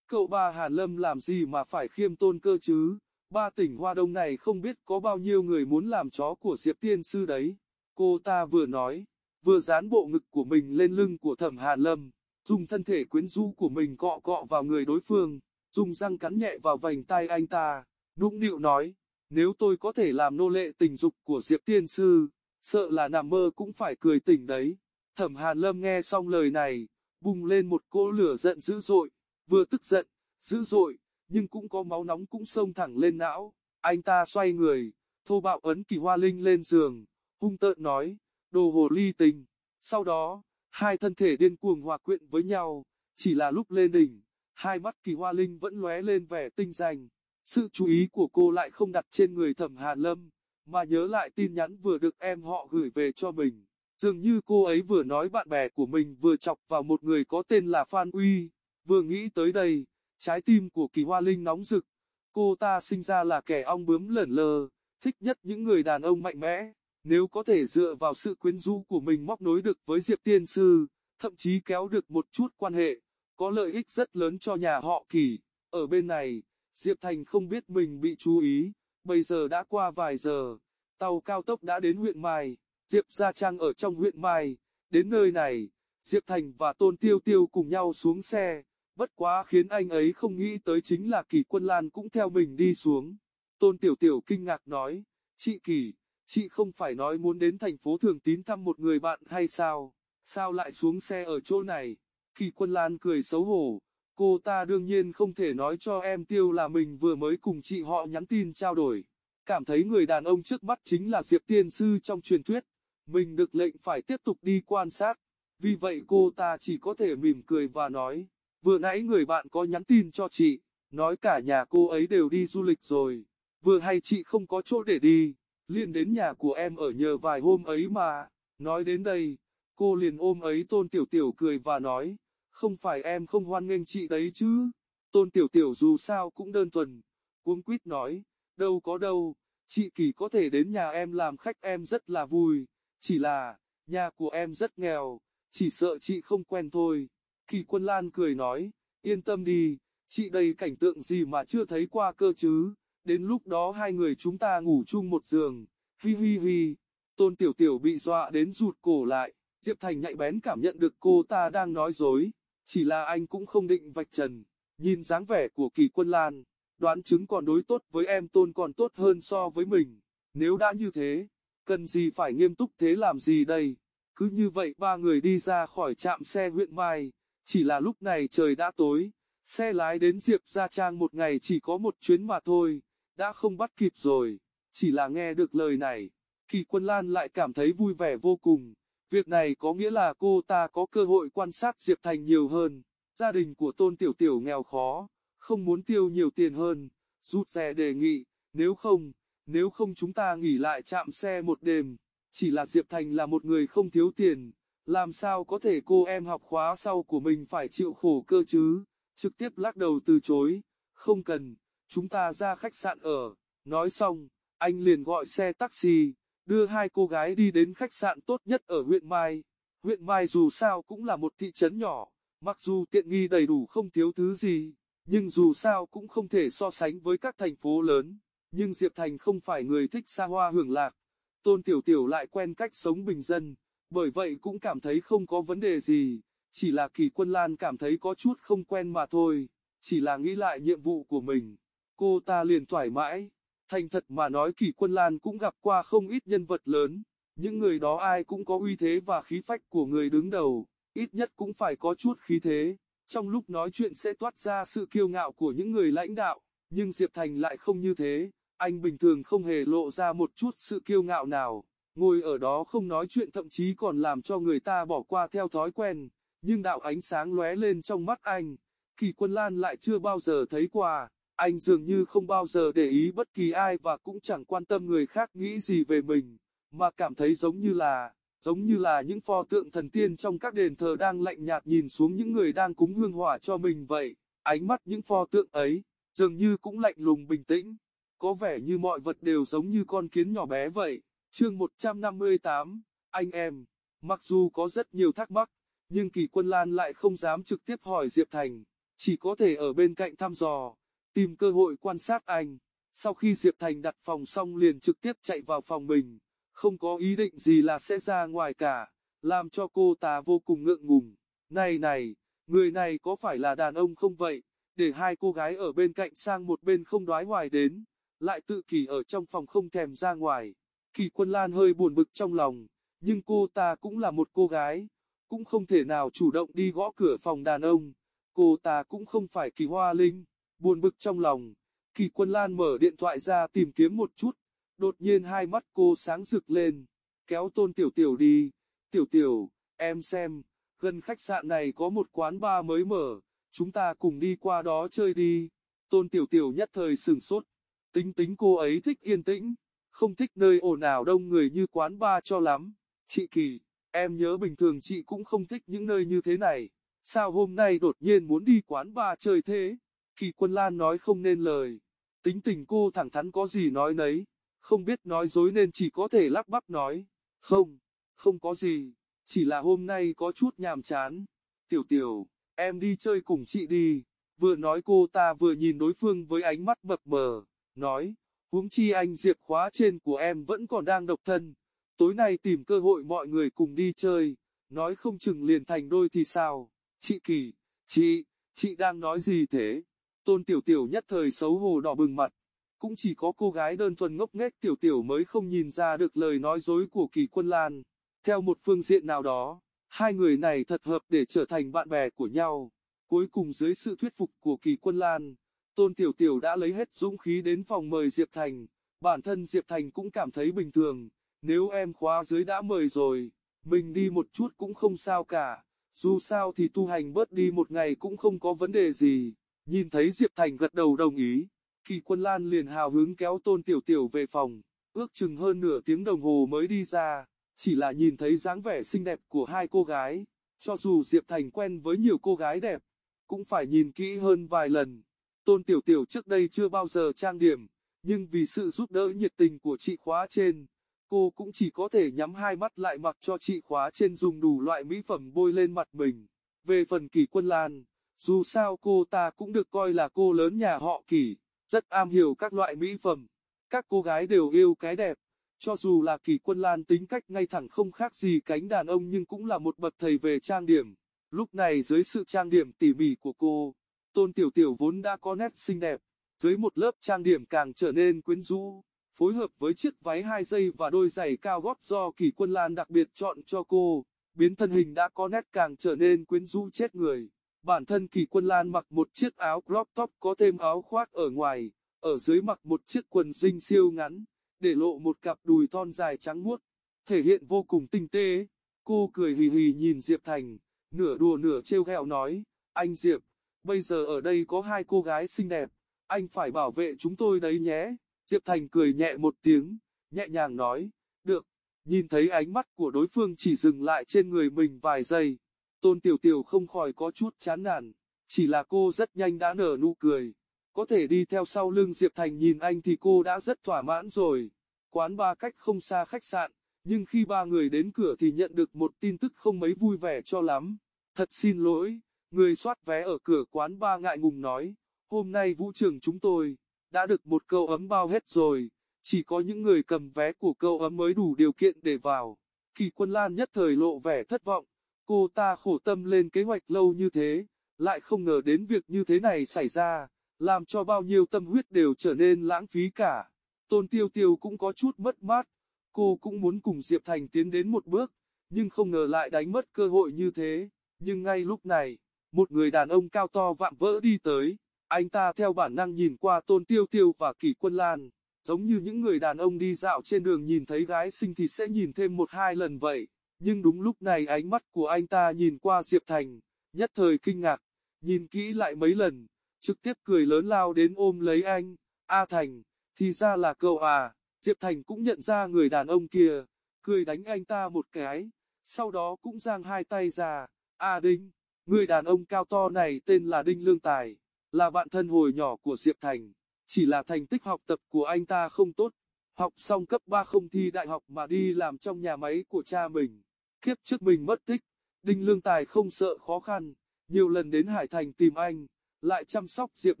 cậu ba Hàn Lâm làm gì mà phải khiêm tôn cơ chứ, ba tỉnh Hoa Đông này không biết có bao nhiêu người muốn làm chó của Diệp Tiên Sư đấy. Cô ta vừa nói, vừa dán bộ ngực của mình lên lưng của thẩm Hàn Lâm, dùng thân thể quyến rũ của mình cọ cọ vào người đối phương, dùng răng cắn nhẹ vào vành tai anh ta, nũng nịu nói, nếu tôi có thể làm nô lệ tình dục của Diệp Tiên Sư, sợ là nằm mơ cũng phải cười tỉnh đấy. Thẩm Hàn Lâm nghe xong lời này, bùng lên một cỗ lửa giận dữ dội, vừa tức giận, dữ dội, nhưng cũng có máu nóng cũng xông thẳng lên não. Anh ta xoay người, thô bạo ấn kỳ hoa linh lên giường, hung tợn nói, đồ hồ ly tình. Sau đó, hai thân thể điên cuồng hòa quyện với nhau, chỉ là lúc lên đỉnh, hai mắt kỳ hoa linh vẫn lóe lên vẻ tinh danh. Sự chú ý của cô lại không đặt trên người thẩm Hàn Lâm, mà nhớ lại tin nhắn vừa được em họ gửi về cho mình. Dường như cô ấy vừa nói bạn bè của mình vừa chọc vào một người có tên là Phan Uy, vừa nghĩ tới đây, trái tim của kỳ hoa linh nóng rực. Cô ta sinh ra là kẻ ong bướm lẩn lờ, thích nhất những người đàn ông mạnh mẽ. Nếu có thể dựa vào sự quyến rũ của mình móc nối được với Diệp Tiên Sư, thậm chí kéo được một chút quan hệ, có lợi ích rất lớn cho nhà họ kỳ. Ở bên này, Diệp Thành không biết mình bị chú ý, bây giờ đã qua vài giờ, tàu cao tốc đã đến huyện Mai, Diệp Gia Trang ở trong huyện Mai, đến nơi này, Diệp Thành và Tôn Tiêu Tiêu cùng nhau xuống xe, bất quá khiến anh ấy không nghĩ tới chính là Kỳ Quân Lan cũng theo mình đi xuống. Tôn Tiểu Tiểu kinh ngạc nói, chị Kỳ, chị không phải nói muốn đến thành phố Thường Tín thăm một người bạn hay sao, sao lại xuống xe ở chỗ này? Kỳ Quân Lan cười xấu hổ, Cô ta đương nhiên không thể nói cho em Tiêu là mình vừa mới cùng chị họ nhắn tin trao đổi. Cảm thấy người đàn ông trước mắt chính là Diệp Tiên Sư trong truyền thuyết. Mình được lệnh phải tiếp tục đi quan sát. Vì vậy cô ta chỉ có thể mỉm cười và nói. Vừa nãy người bạn có nhắn tin cho chị. Nói cả nhà cô ấy đều đi du lịch rồi. Vừa hay chị không có chỗ để đi liền đến nhà của em ở nhờ vài hôm ấy mà. Nói đến đây, cô liền ôm ấy tôn tiểu tiểu cười và nói không phải em không hoan nghênh chị đấy chứ. Tôn Tiểu Tiểu dù sao cũng đơn thuần, cuống quýt nói, đâu có đâu, chị Kỳ có thể đến nhà em làm khách em rất là vui, chỉ là, nhà của em rất nghèo, chỉ sợ chị không quen thôi. Kỳ Quân Lan cười nói, yên tâm đi, chị đây cảnh tượng gì mà chưa thấy qua cơ chứ, đến lúc đó hai người chúng ta ngủ chung một giường, hi hi hi. Tôn Tiểu Tiểu bị dọa đến rụt cổ lại, Diệp Thành nhạy bén cảm nhận được cô ta đang nói dối. Chỉ là anh cũng không định vạch trần, nhìn dáng vẻ của kỳ quân Lan, đoán chứng còn đối tốt với em tôn còn tốt hơn so với mình. Nếu đã như thế, cần gì phải nghiêm túc thế làm gì đây? Cứ như vậy ba người đi ra khỏi trạm xe huyện Mai, chỉ là lúc này trời đã tối, xe lái đến Diệp Gia Trang một ngày chỉ có một chuyến mà thôi, đã không bắt kịp rồi, chỉ là nghe được lời này, kỳ quân Lan lại cảm thấy vui vẻ vô cùng. Việc này có nghĩa là cô ta có cơ hội quan sát Diệp Thành nhiều hơn. Gia đình của Tôn Tiểu Tiểu nghèo khó, không muốn tiêu nhiều tiền hơn. Rút xe đề nghị, nếu không, nếu không chúng ta nghỉ lại chạm xe một đêm. Chỉ là Diệp Thành là một người không thiếu tiền, làm sao có thể cô em học khóa sau của mình phải chịu khổ cơ chứ. Trực tiếp lắc đầu từ chối, không cần, chúng ta ra khách sạn ở. Nói xong, anh liền gọi xe taxi đưa hai cô gái đi đến khách sạn tốt nhất ở huyện Mai. Huyện Mai dù sao cũng là một thị trấn nhỏ, mặc dù tiện nghi đầy đủ không thiếu thứ gì, nhưng dù sao cũng không thể so sánh với các thành phố lớn. Nhưng Diệp Thành không phải người thích xa hoa hưởng lạc, Tôn Tiểu Tiểu lại quen cách sống bình dân, bởi vậy cũng cảm thấy không có vấn đề gì, chỉ là Kỳ Quân Lan cảm thấy có chút không quen mà thôi. chỉ là nghĩ lại nhiệm vụ của mình, cô ta liền thoải mái. Thành thật mà nói Kỳ Quân Lan cũng gặp qua không ít nhân vật lớn, những người đó ai cũng có uy thế và khí phách của người đứng đầu, ít nhất cũng phải có chút khí thế. Trong lúc nói chuyện sẽ toát ra sự kiêu ngạo của những người lãnh đạo, nhưng Diệp Thành lại không như thế, anh bình thường không hề lộ ra một chút sự kiêu ngạo nào, ngồi ở đó không nói chuyện thậm chí còn làm cho người ta bỏ qua theo thói quen, nhưng đạo ánh sáng lóe lên trong mắt anh, Kỳ Quân Lan lại chưa bao giờ thấy qua, anh dường như không bao giờ để ý bất kỳ ai và cũng chẳng quan tâm người khác nghĩ gì về mình, mà cảm thấy giống như là, giống như là những pho tượng thần tiên trong các đền thờ đang lạnh nhạt nhìn xuống những người đang cúng hương hỏa cho mình vậy, ánh mắt những pho tượng ấy, dường như cũng lạnh lùng bình tĩnh, có vẻ như mọi vật đều giống như con kiến nhỏ bé vậy. Chương 158, anh em, mặc dù có rất nhiều thắc mắc, nhưng Kỳ Quân Lan lại không dám trực tiếp hỏi Diệp Thành, chỉ có thể ở bên cạnh thăm dò, tìm cơ hội quan sát anh. Sau khi Diệp Thành đặt phòng xong liền trực tiếp chạy vào phòng mình, không có ý định gì là sẽ ra ngoài cả, làm cho cô ta vô cùng ngượng ngùng. Này này, người này có phải là đàn ông không vậy? Để hai cô gái ở bên cạnh sang một bên không đoái hoài đến, lại tự kỷ ở trong phòng không thèm ra ngoài. Kỳ quân Lan hơi buồn bực trong lòng, nhưng cô ta cũng là một cô gái, cũng không thể nào chủ động đi gõ cửa phòng đàn ông. Cô ta cũng không phải kỳ hoa linh, buồn bực trong lòng. Kỳ quân Lan mở điện thoại ra tìm kiếm một chút, đột nhiên hai mắt cô sáng rực lên, kéo tôn tiểu tiểu đi. Tiểu tiểu, em xem, gần khách sạn này có một quán bar mới mở, chúng ta cùng đi qua đó chơi đi. Tôn tiểu tiểu nhất thời sừng sốt, tính tính cô ấy thích yên tĩnh không thích nơi ồn ào đông người như quán bar cho lắm. Chị Kỳ, em nhớ bình thường chị cũng không thích những nơi như thế này, sao hôm nay đột nhiên muốn đi quán bar chơi thế? Kỳ Quân Lan nói không nên lời, tính tình cô thẳng thắn có gì nói nấy, không biết nói dối nên chỉ có thể lắp bắp nói, không, không có gì, chỉ là hôm nay có chút nhàm chán. Tiểu tiểu, em đi chơi cùng chị đi, vừa nói cô ta vừa nhìn đối phương với ánh mắt mập mờ, nói, Huống chi anh Diệp khóa trên của em vẫn còn đang độc thân. Tối nay tìm cơ hội mọi người cùng đi chơi, nói không chừng liền thành đôi thì sao. Chị Kỳ, chị, chị đang nói gì thế? Tôn Tiểu Tiểu nhất thời xấu hổ đỏ bừng mặt. Cũng chỉ có cô gái đơn thuần ngốc nghếch Tiểu Tiểu mới không nhìn ra được lời nói dối của Kỳ Quân Lan. Theo một phương diện nào đó, hai người này thật hợp để trở thành bạn bè của nhau. Cuối cùng dưới sự thuyết phục của Kỳ Quân Lan, Tôn Tiểu Tiểu đã lấy hết dũng khí đến phòng mời Diệp Thành, bản thân Diệp Thành cũng cảm thấy bình thường, nếu em khóa dưới đã mời rồi, mình đi một chút cũng không sao cả, dù sao thì tu hành bớt đi một ngày cũng không có vấn đề gì. Nhìn thấy Diệp Thành gật đầu đồng ý, Kỳ Quân Lan liền hào hứng kéo Tôn Tiểu Tiểu về phòng, ước chừng hơn nửa tiếng đồng hồ mới đi ra, chỉ là nhìn thấy dáng vẻ xinh đẹp của hai cô gái, cho dù Diệp Thành quen với nhiều cô gái đẹp, cũng phải nhìn kỹ hơn vài lần. Tôn Tiểu Tiểu trước đây chưa bao giờ trang điểm, nhưng vì sự giúp đỡ nhiệt tình của chị khóa trên, cô cũng chỉ có thể nhắm hai mắt lại mặc cho chị khóa trên dùng đủ loại mỹ phẩm bôi lên mặt mình. Về phần Kỳ Quân Lan, dù sao cô ta cũng được coi là cô lớn nhà họ Kỳ, rất am hiểu các loại mỹ phẩm. Các cô gái đều yêu cái đẹp, cho dù là Kỳ Quân Lan tính cách ngay thẳng không khác gì cánh đàn ông nhưng cũng là một bậc thầy về trang điểm. Lúc này dưới sự trang điểm tỉ mỉ của cô, Tôn Tiểu Tiểu vốn đã có nét xinh đẹp, dưới một lớp trang điểm càng trở nên quyến rũ, phối hợp với chiếc váy hai dây và đôi giày cao gót do Kỳ Quân Lan đặc biệt chọn cho cô, biến thân hình đã có nét càng trở nên quyến rũ chết người. Bản thân Kỳ Quân Lan mặc một chiếc áo crop top có thêm áo khoác ở ngoài, ở dưới mặc một chiếc quần dinh siêu ngắn, để lộ một cặp đùi thon dài trắng muốt, thể hiện vô cùng tinh tế. Cô cười hì hì nhìn Diệp Thành, nửa đùa nửa trêu ghẹo nói, anh Diệp, Bây giờ ở đây có hai cô gái xinh đẹp, anh phải bảo vệ chúng tôi đấy nhé. Diệp Thành cười nhẹ một tiếng, nhẹ nhàng nói, được. Nhìn thấy ánh mắt của đối phương chỉ dừng lại trên người mình vài giây. Tôn Tiểu Tiểu không khỏi có chút chán nản, chỉ là cô rất nhanh đã nở nụ cười. Có thể đi theo sau lưng Diệp Thành nhìn anh thì cô đã rất thỏa mãn rồi. Quán ba cách không xa khách sạn, nhưng khi ba người đến cửa thì nhận được một tin tức không mấy vui vẻ cho lắm. Thật xin lỗi, Người soát vé ở cửa quán ba ngại ngùng nói, hôm nay vũ trường chúng tôi, đã được một câu ấm bao hết rồi, chỉ có những người cầm vé của câu ấm mới đủ điều kiện để vào. Kỳ quân Lan nhất thời lộ vẻ thất vọng, cô ta khổ tâm lên kế hoạch lâu như thế, lại không ngờ đến việc như thế này xảy ra, làm cho bao nhiêu tâm huyết đều trở nên lãng phí cả. Tôn Tiêu Tiêu cũng có chút mất mát, cô cũng muốn cùng Diệp Thành tiến đến một bước, nhưng không ngờ lại đánh mất cơ hội như thế. Nhưng ngay lúc này, một người đàn ông cao to vạm vỡ đi tới, anh ta theo bản năng nhìn qua Tôn Tiêu Tiêu và Kỷ Quân Lan, giống như những người đàn ông đi dạo trên đường nhìn thấy gái xinh thì sẽ nhìn thêm một hai lần vậy. Nhưng đúng lúc này ánh mắt của anh ta nhìn qua Diệp Thành, nhất thời kinh ngạc, nhìn kỹ lại mấy lần, trực tiếp cười lớn lao đến ôm lấy anh, A Thành, thì ra là cậu à, Diệp Thành cũng nhận ra người đàn ông kia, cười đánh anh ta một cái, sau đó cũng giang hai tay ra, A Đinh, người đàn ông cao to này tên là Đinh Lương Tài, là bạn thân hồi nhỏ của Diệp Thành, chỉ là thành tích học tập của anh ta không tốt, học xong cấp 3 không thi đại học mà đi làm trong nhà máy của cha mình, kiếp trước mình mất tích, Đinh Lương Tài không sợ khó khăn, nhiều lần đến Hải Thành tìm anh, lại chăm sóc Diệp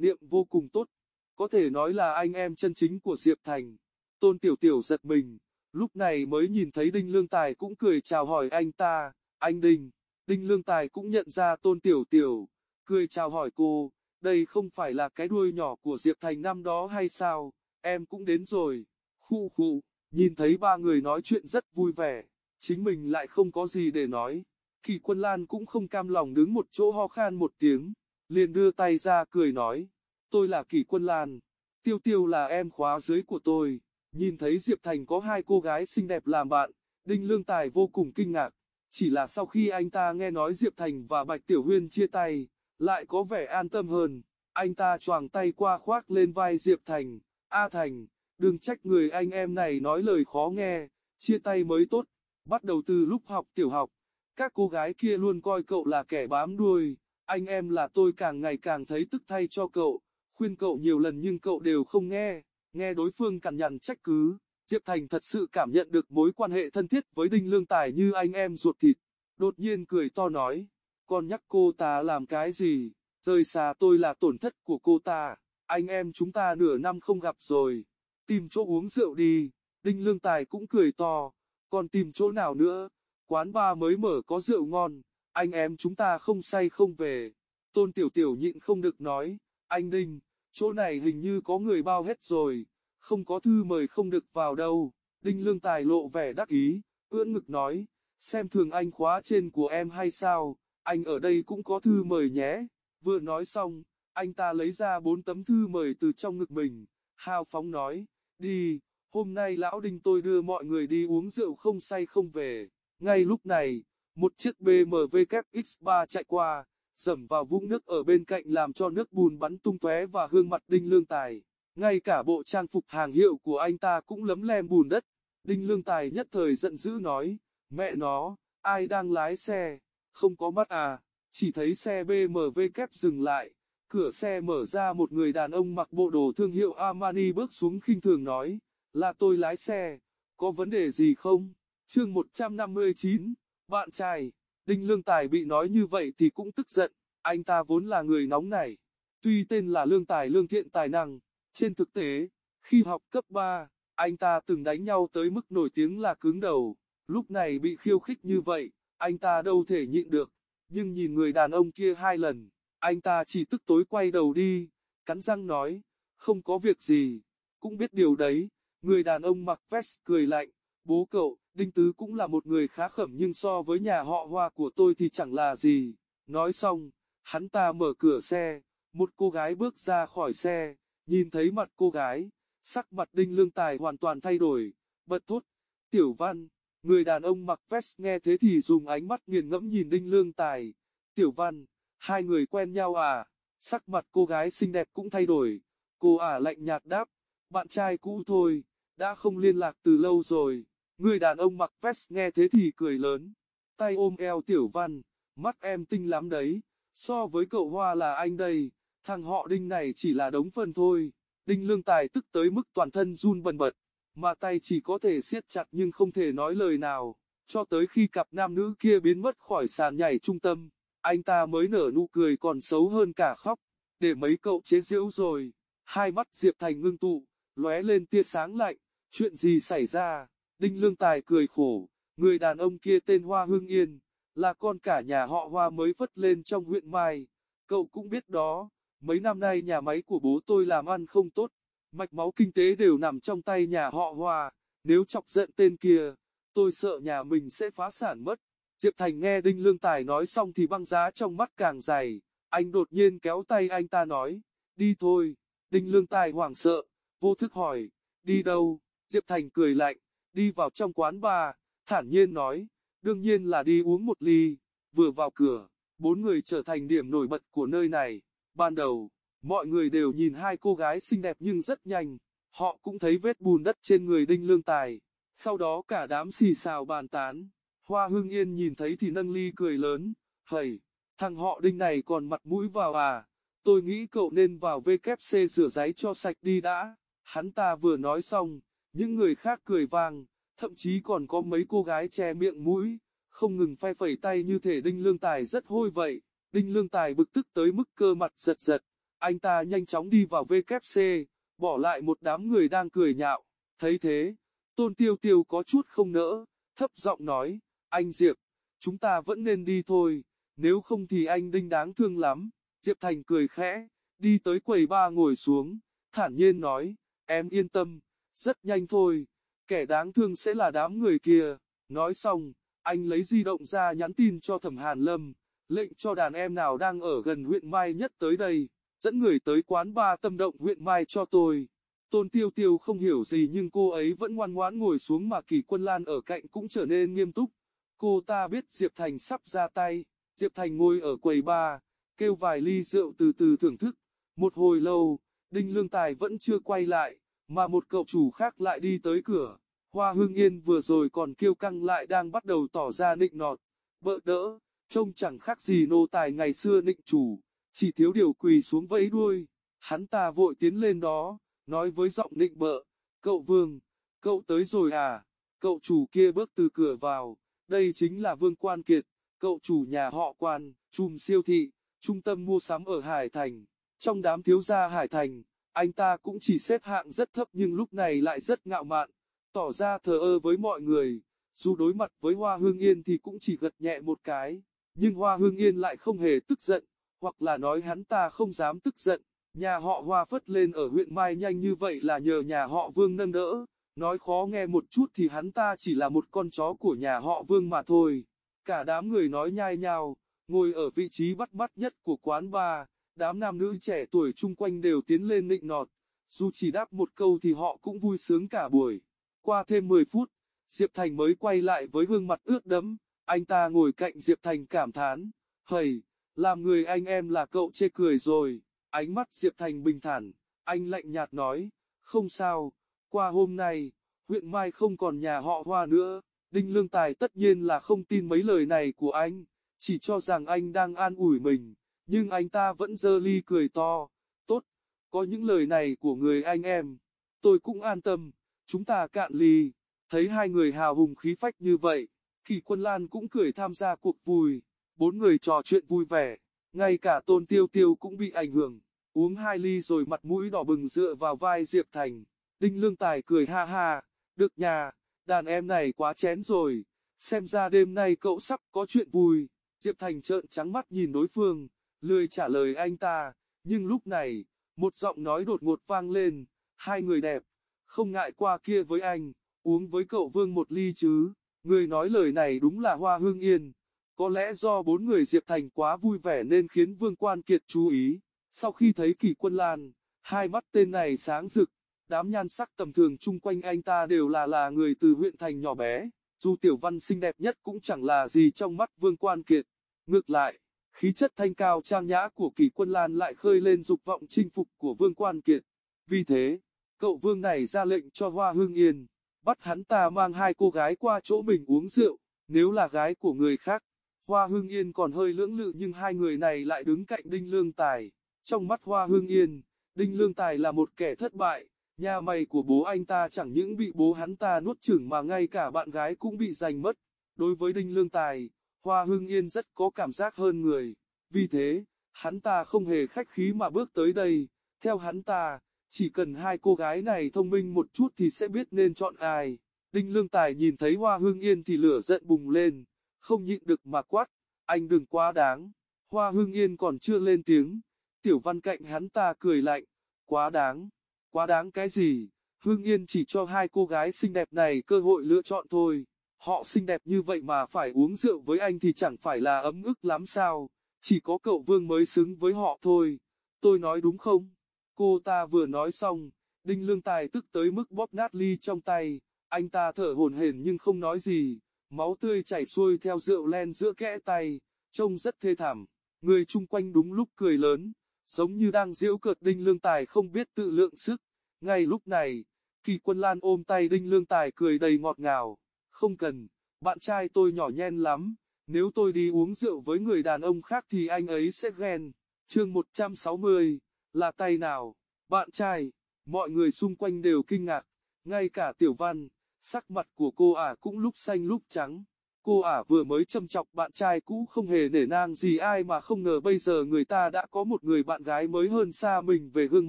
Niệm vô cùng tốt, có thể nói là anh em chân chính của Diệp Thành. Tôn Tiểu Tiểu giật mình, lúc này mới nhìn thấy Đinh Lương Tài cũng cười chào hỏi anh ta, anh Đinh. Đinh Lương Tài cũng nhận ra Tôn Tiểu Tiểu, cười chào hỏi cô, đây không phải là cái đuôi nhỏ của Diệp Thành năm đó hay sao, em cũng đến rồi, khu khu, nhìn thấy ba người nói chuyện rất vui vẻ, chính mình lại không có gì để nói. Kỳ quân Lan cũng không cam lòng đứng một chỗ ho khan một tiếng, liền đưa tay ra cười nói, tôi là Kỳ quân Lan, tiêu tiêu là em khóa dưới của tôi, nhìn thấy Diệp Thành có hai cô gái xinh đẹp làm bạn, Đinh Lương Tài vô cùng kinh ngạc, chỉ là sau khi anh ta nghe nói Diệp Thành và Bạch Tiểu Huyên chia tay, lại có vẻ an tâm hơn, anh ta choàng tay qua khoác lên vai Diệp Thành, A Thành, đừng trách người anh em này nói lời khó nghe, chia tay mới tốt, bắt đầu từ lúc học tiểu học, các cô gái kia luôn coi cậu là kẻ bám đuôi, anh em là tôi càng ngày càng thấy tức thay cho cậu, khuyên cậu nhiều lần nhưng cậu đều không nghe, nghe đối phương cằn nhằn trách cứ, Diệp Thành thật sự cảm nhận được mối quan hệ thân thiết với Đinh Lương Tài như anh em ruột thịt, đột nhiên cười to nói, con nhắc cô ta làm cái gì, rời xa tôi là tổn thất của cô ta, anh em chúng ta nửa năm không gặp rồi, tìm chỗ uống rượu đi, Đinh Lương Tài cũng cười to, còn tìm chỗ nào nữa, quán ba mới mở có rượu ngon, anh em chúng ta không say không về. Tôn Tiểu Tiểu nhịn không được nói, anh Đinh, chỗ này hình như có người bao hết rồi, không có thư mời không được vào đâu. Đinh Lương Tài lộ vẻ đắc ý, ưỡn ngực nói, xem thường anh khóa trên của em hay sao, anh ở đây cũng có thư mời nhé. Vừa nói xong, anh ta lấy ra bốn tấm thư mời từ trong ngực mình, hào phóng nói, đi, hôm nay lão Đinh tôi đưa mọi người đi uống rượu không say không về. Ngay lúc này, một chiếc BMW X3 chạy qua, dầm vào vũng nước ở bên cạnh làm cho nước bùn bắn tung tóe và hương mặt Đinh Lương Tài. Ngay cả bộ trang phục hàng hiệu của anh ta cũng lấm lem bùn đất. Đinh Lương Tài nhất thời giận dữ nói, mẹ nó, ai đang lái xe, không có mắt à, chỉ thấy xe BMW kép dừng lại, cửa xe mở ra một người đàn ông mặc bộ đồ thương hiệu Armani bước xuống khinh thường nói, là tôi lái xe, có vấn đề gì không? Chương 159, bạn trai, Đinh Lương Tài bị nói như vậy thì cũng tức giận, anh ta vốn là người nóng này. Tuy tên là Lương Tài lương thiện tài năng, trên thực tế, khi học cấp 3, anh ta từng đánh nhau tới mức nổi tiếng là cứng đầu, lúc này bị khiêu khích như vậy, anh ta đâu thể nhịn được, nhưng nhìn người đàn ông kia hai lần, anh ta chỉ tức tối quay đầu đi, cắn răng nói, không có việc gì, cũng biết điều đấy, người đàn ông mặc vest cười lạnh, bố cậu, Đinh Tứ cũng là một người khá khẩm nhưng so với nhà họ hoa của tôi thì chẳng là gì. Nói xong, hắn ta mở cửa xe, một cô gái bước ra khỏi xe, nhìn thấy mặt cô gái, sắc mặt Đinh Lương Tài hoàn toàn thay đổi, bật thốt, tiểu văn, người đàn ông mặc vest nghe thế thì dùng ánh mắt nghiền ngẫm nhìn Đinh Lương Tài, tiểu văn, hai người quen nhau à, sắc mặt cô gái xinh đẹp cũng thay đổi, cô ả lạnh nhạt đáp, bạn trai cũ thôi, đã không liên lạc từ lâu rồi. Người đàn ông mặc vest nghe thế thì cười lớn, tay ôm eo tiểu văn, mắt em tinh lắm đấy, so với cậu hoa là anh đây, thằng họ đinh này chỉ là đống phân thôi. Đinh lương tài tức tới mức toàn thân run bần bật, mà tay chỉ có thể siết chặt nhưng không thể nói lời nào, cho tới khi cặp nam nữ kia biến mất khỏi sàn nhảy trung tâm, anh ta mới nở nụ cười còn xấu hơn cả khóc, để mấy cậu chế giễu rồi, hai mắt Diệp Thành ngưng tụ, lóe lên tia sáng lạnh, chuyện gì xảy ra? Đinh Lương Tài cười khổ, người đàn ông kia tên Hoa Hương Yên, là con cả nhà họ Hoa mới vất lên trong huyện Mai, cậu cũng biết đó, mấy năm nay nhà máy của bố tôi làm ăn không tốt, mạch máu kinh tế đều nằm trong tay nhà họ Hoa, nếu chọc giận tên kia, tôi sợ nhà mình sẽ phá sản mất. Diệp Thành nghe Đinh Lương Tài nói xong thì băng giá trong mắt càng dày, anh đột nhiên kéo tay anh ta nói, đi thôi, Đinh Lương Tài hoảng sợ, vô thức hỏi, đi đâu, Diệp Thành cười lạnh, đi vào trong quán bar, thản nhiên nói, đương nhiên là đi uống một ly, vừa vào cửa, bốn người trở thành điểm nổi bật của nơi này, ban đầu, mọi người đều nhìn hai cô gái xinh đẹp nhưng rất nhanh, họ cũng thấy vết bùn đất trên người Đinh Lương Tài, sau đó cả đám xì xào bàn tán, Hoa Hương Yên nhìn thấy thì nâng ly cười lớn, hầy, thằng họ Đinh này còn mặt mũi vào à, tôi nghĩ cậu nên vào WC rửa giấy cho sạch đi đã, hắn ta vừa nói xong, những người khác cười vang, thậm chí còn có mấy cô gái che miệng mũi, không ngừng phe phẩy tay như thể Đinh Lương Tài rất hôi vậy. Đinh Lương Tài bực tức tới mức cơ mặt giật giật, anh ta nhanh chóng đi vào WC, bỏ lại một đám người đang cười nhạo. Thấy thế, Tôn Tiêu Tiêu có chút không nỡ, thấp giọng nói, anh Diệp, chúng ta vẫn nên đi thôi, nếu không thì anh Đinh đáng thương lắm. Diệp Thành cười khẽ, đi tới quầy ba ngồi xuống, thản nhiên nói, em yên tâm, rất nhanh thôi, kẻ đáng thương sẽ là đám người kia. Nói xong, anh lấy di động ra nhắn tin cho Thẩm Hàn Lâm, lệnh cho đàn em nào đang ở gần huyện Mai nhất tới đây, dẫn người tới quán ba tâm động huyện Mai cho tôi. Tôn Tiêu Tiêu không hiểu gì nhưng cô ấy vẫn ngoan ngoãn ngồi xuống mà Kỳ Quân Lan ở cạnh cũng trở nên nghiêm túc. Cô ta biết Diệp Thành sắp ra tay, Diệp Thành ngồi ở quầy ba, kêu vài ly rượu từ từ thưởng thức. Một hồi lâu, Đinh Lương Tài vẫn chưa quay lại, mà một cậu chủ khác lại đi tới cửa. Hoa Hương Yên vừa rồi còn kêu căng lại đang bắt đầu tỏ ra nịnh nọt, bợ đỡ, trông chẳng khác gì nô tài ngày xưa nịnh chủ, chỉ thiếu điều quỳ xuống vẫy đuôi. Hắn ta vội tiến lên đó, nói với giọng nịnh bợ, cậu Vương, cậu tới rồi à, cậu chủ kia bước từ cửa vào, đây chính là Vương Quan Kiệt, cậu chủ nhà họ Quan, chùm siêu thị, trung tâm mua sắm ở Hải Thành, trong đám thiếu gia Hải Thành, anh ta cũng chỉ xếp hạng rất thấp nhưng lúc này lại rất ngạo mạn tỏ ra thờ ơ với mọi người, dù đối mặt với Hoa Hương Yên thì cũng chỉ gật nhẹ một cái, nhưng Hoa Hương Yên lại không hề tức giận, hoặc là nói hắn ta không dám tức giận, nhà họ Hoa phất lên ở huyện Mai nhanh như vậy là nhờ nhà họ Vương nâng đỡ, nói khó nghe một chút thì hắn ta chỉ là một con chó của nhà họ Vương mà thôi. Cả đám người nói nhai nhao, ngồi ở vị trí bắt mắt nhất của quán bar, đám nam nữ trẻ tuổi chung quanh đều tiến lên nịnh nọt, dù chỉ đáp một câu thì họ cũng vui sướng cả buổi. Qua thêm 10 phút, Diệp Thành mới quay lại với gương mặt ướt đẫm, anh ta ngồi cạnh Diệp Thành cảm thán, hầy, làm người anh em là cậu chê cười rồi, ánh mắt Diệp Thành bình thản, anh lạnh nhạt nói, không sao, qua hôm nay, huyện Mai không còn nhà họ hoa nữa, Đinh Lương Tài tất nhiên là không tin mấy lời này của anh, chỉ cho rằng anh đang an ủi mình, nhưng anh ta vẫn dơ ly cười to, tốt, có những lời này của người anh em, tôi cũng an tâm chúng ta cạn ly, thấy hai người hào hùng khí phách như vậy, kỳ quân Lan cũng cười tham gia cuộc vui, bốn người trò chuyện vui vẻ, ngay cả tôn tiêu tiêu cũng bị ảnh hưởng, uống hai ly rồi mặt mũi đỏ bừng dựa vào vai Diệp Thành, Đinh Lương Tài cười ha ha, được nhà, đàn em này quá chén rồi, xem ra đêm nay cậu sắp có chuyện vui, Diệp Thành trợn trắng mắt nhìn đối phương, lười trả lời anh ta, nhưng lúc này, một giọng nói đột ngột vang lên, hai người đẹp, không ngại qua kia với anh, uống với cậu Vương một ly chứ, người nói lời này đúng là Hoa Hương Yên. Có lẽ do bốn người Diệp Thành quá vui vẻ nên khiến Vương Quan Kiệt chú ý, sau khi thấy kỳ quân lan, hai mắt tên này sáng rực, đám nhan sắc tầm thường chung quanh anh ta đều là là người từ huyện thành nhỏ bé, dù tiểu văn xinh đẹp nhất cũng chẳng là gì trong mắt Vương Quan Kiệt. Ngược lại, khí chất thanh cao trang nhã của kỳ quân lan lại khơi lên dục vọng chinh phục của Vương Quan Kiệt. Vì thế, cậu vương này ra lệnh cho Hoa Hương Yên, bắt hắn ta mang hai cô gái qua chỗ mình uống rượu, nếu là gái của người khác. Hoa Hương Yên còn hơi lưỡng lự nhưng hai người này lại đứng cạnh Đinh Lương Tài. Trong mắt Hoa Hương Yên, Đinh Lương Tài là một kẻ thất bại, nhà mày của bố anh ta chẳng những bị bố hắn ta nuốt chửng mà ngay cả bạn gái cũng bị giành mất. Đối với Đinh Lương Tài, Hoa Hương Yên rất có cảm giác hơn người, vì thế, hắn ta không hề khách khí mà bước tới đây, theo hắn ta, chỉ cần hai cô gái này thông minh một chút thì sẽ biết nên chọn ai. Đinh Lương Tài nhìn thấy Hoa Hương Yên thì lửa giận bùng lên, không nhịn được mà quát, anh đừng quá đáng. Hoa Hưng Yên còn chưa lên tiếng, Tiểu Văn cạnh hắn ta cười lạnh, quá đáng, quá đáng cái gì, Hưng Yên chỉ cho hai cô gái xinh đẹp này cơ hội lựa chọn thôi, họ xinh đẹp như vậy mà phải uống rượu với anh thì chẳng phải là ấm ức lắm sao, chỉ có cậu Vương mới xứng với họ thôi, tôi nói đúng không? Cô ta vừa nói xong, Đinh Lương Tài tức tới mức bóp nát ly trong tay, anh ta thở hổn hển nhưng không nói gì, máu tươi chảy xuôi theo rượu len giữa kẽ tay, trông rất thê thảm. Người chung quanh đúng lúc cười lớn, giống như đang giễu cợt Đinh Lương Tài không biết tự lượng sức. Ngay lúc này, Kỳ Quân Lan ôm tay Đinh Lương Tài cười đầy ngọt ngào, không cần, bạn trai tôi nhỏ nhen lắm, nếu tôi đi uống rượu với người đàn ông khác thì anh ấy sẽ ghen. Chương 160, là tay nào? Bạn trai, mọi người xung quanh đều kinh ngạc, ngay cả Tiểu Văn, sắc mặt của cô ả cũng lúc xanh lúc trắng. Cô ả vừa mới châm chọc bạn trai cũ không hề nể nang gì ai mà không ngờ bây giờ người ta đã có một người bạn gái mới hơn xa mình về gương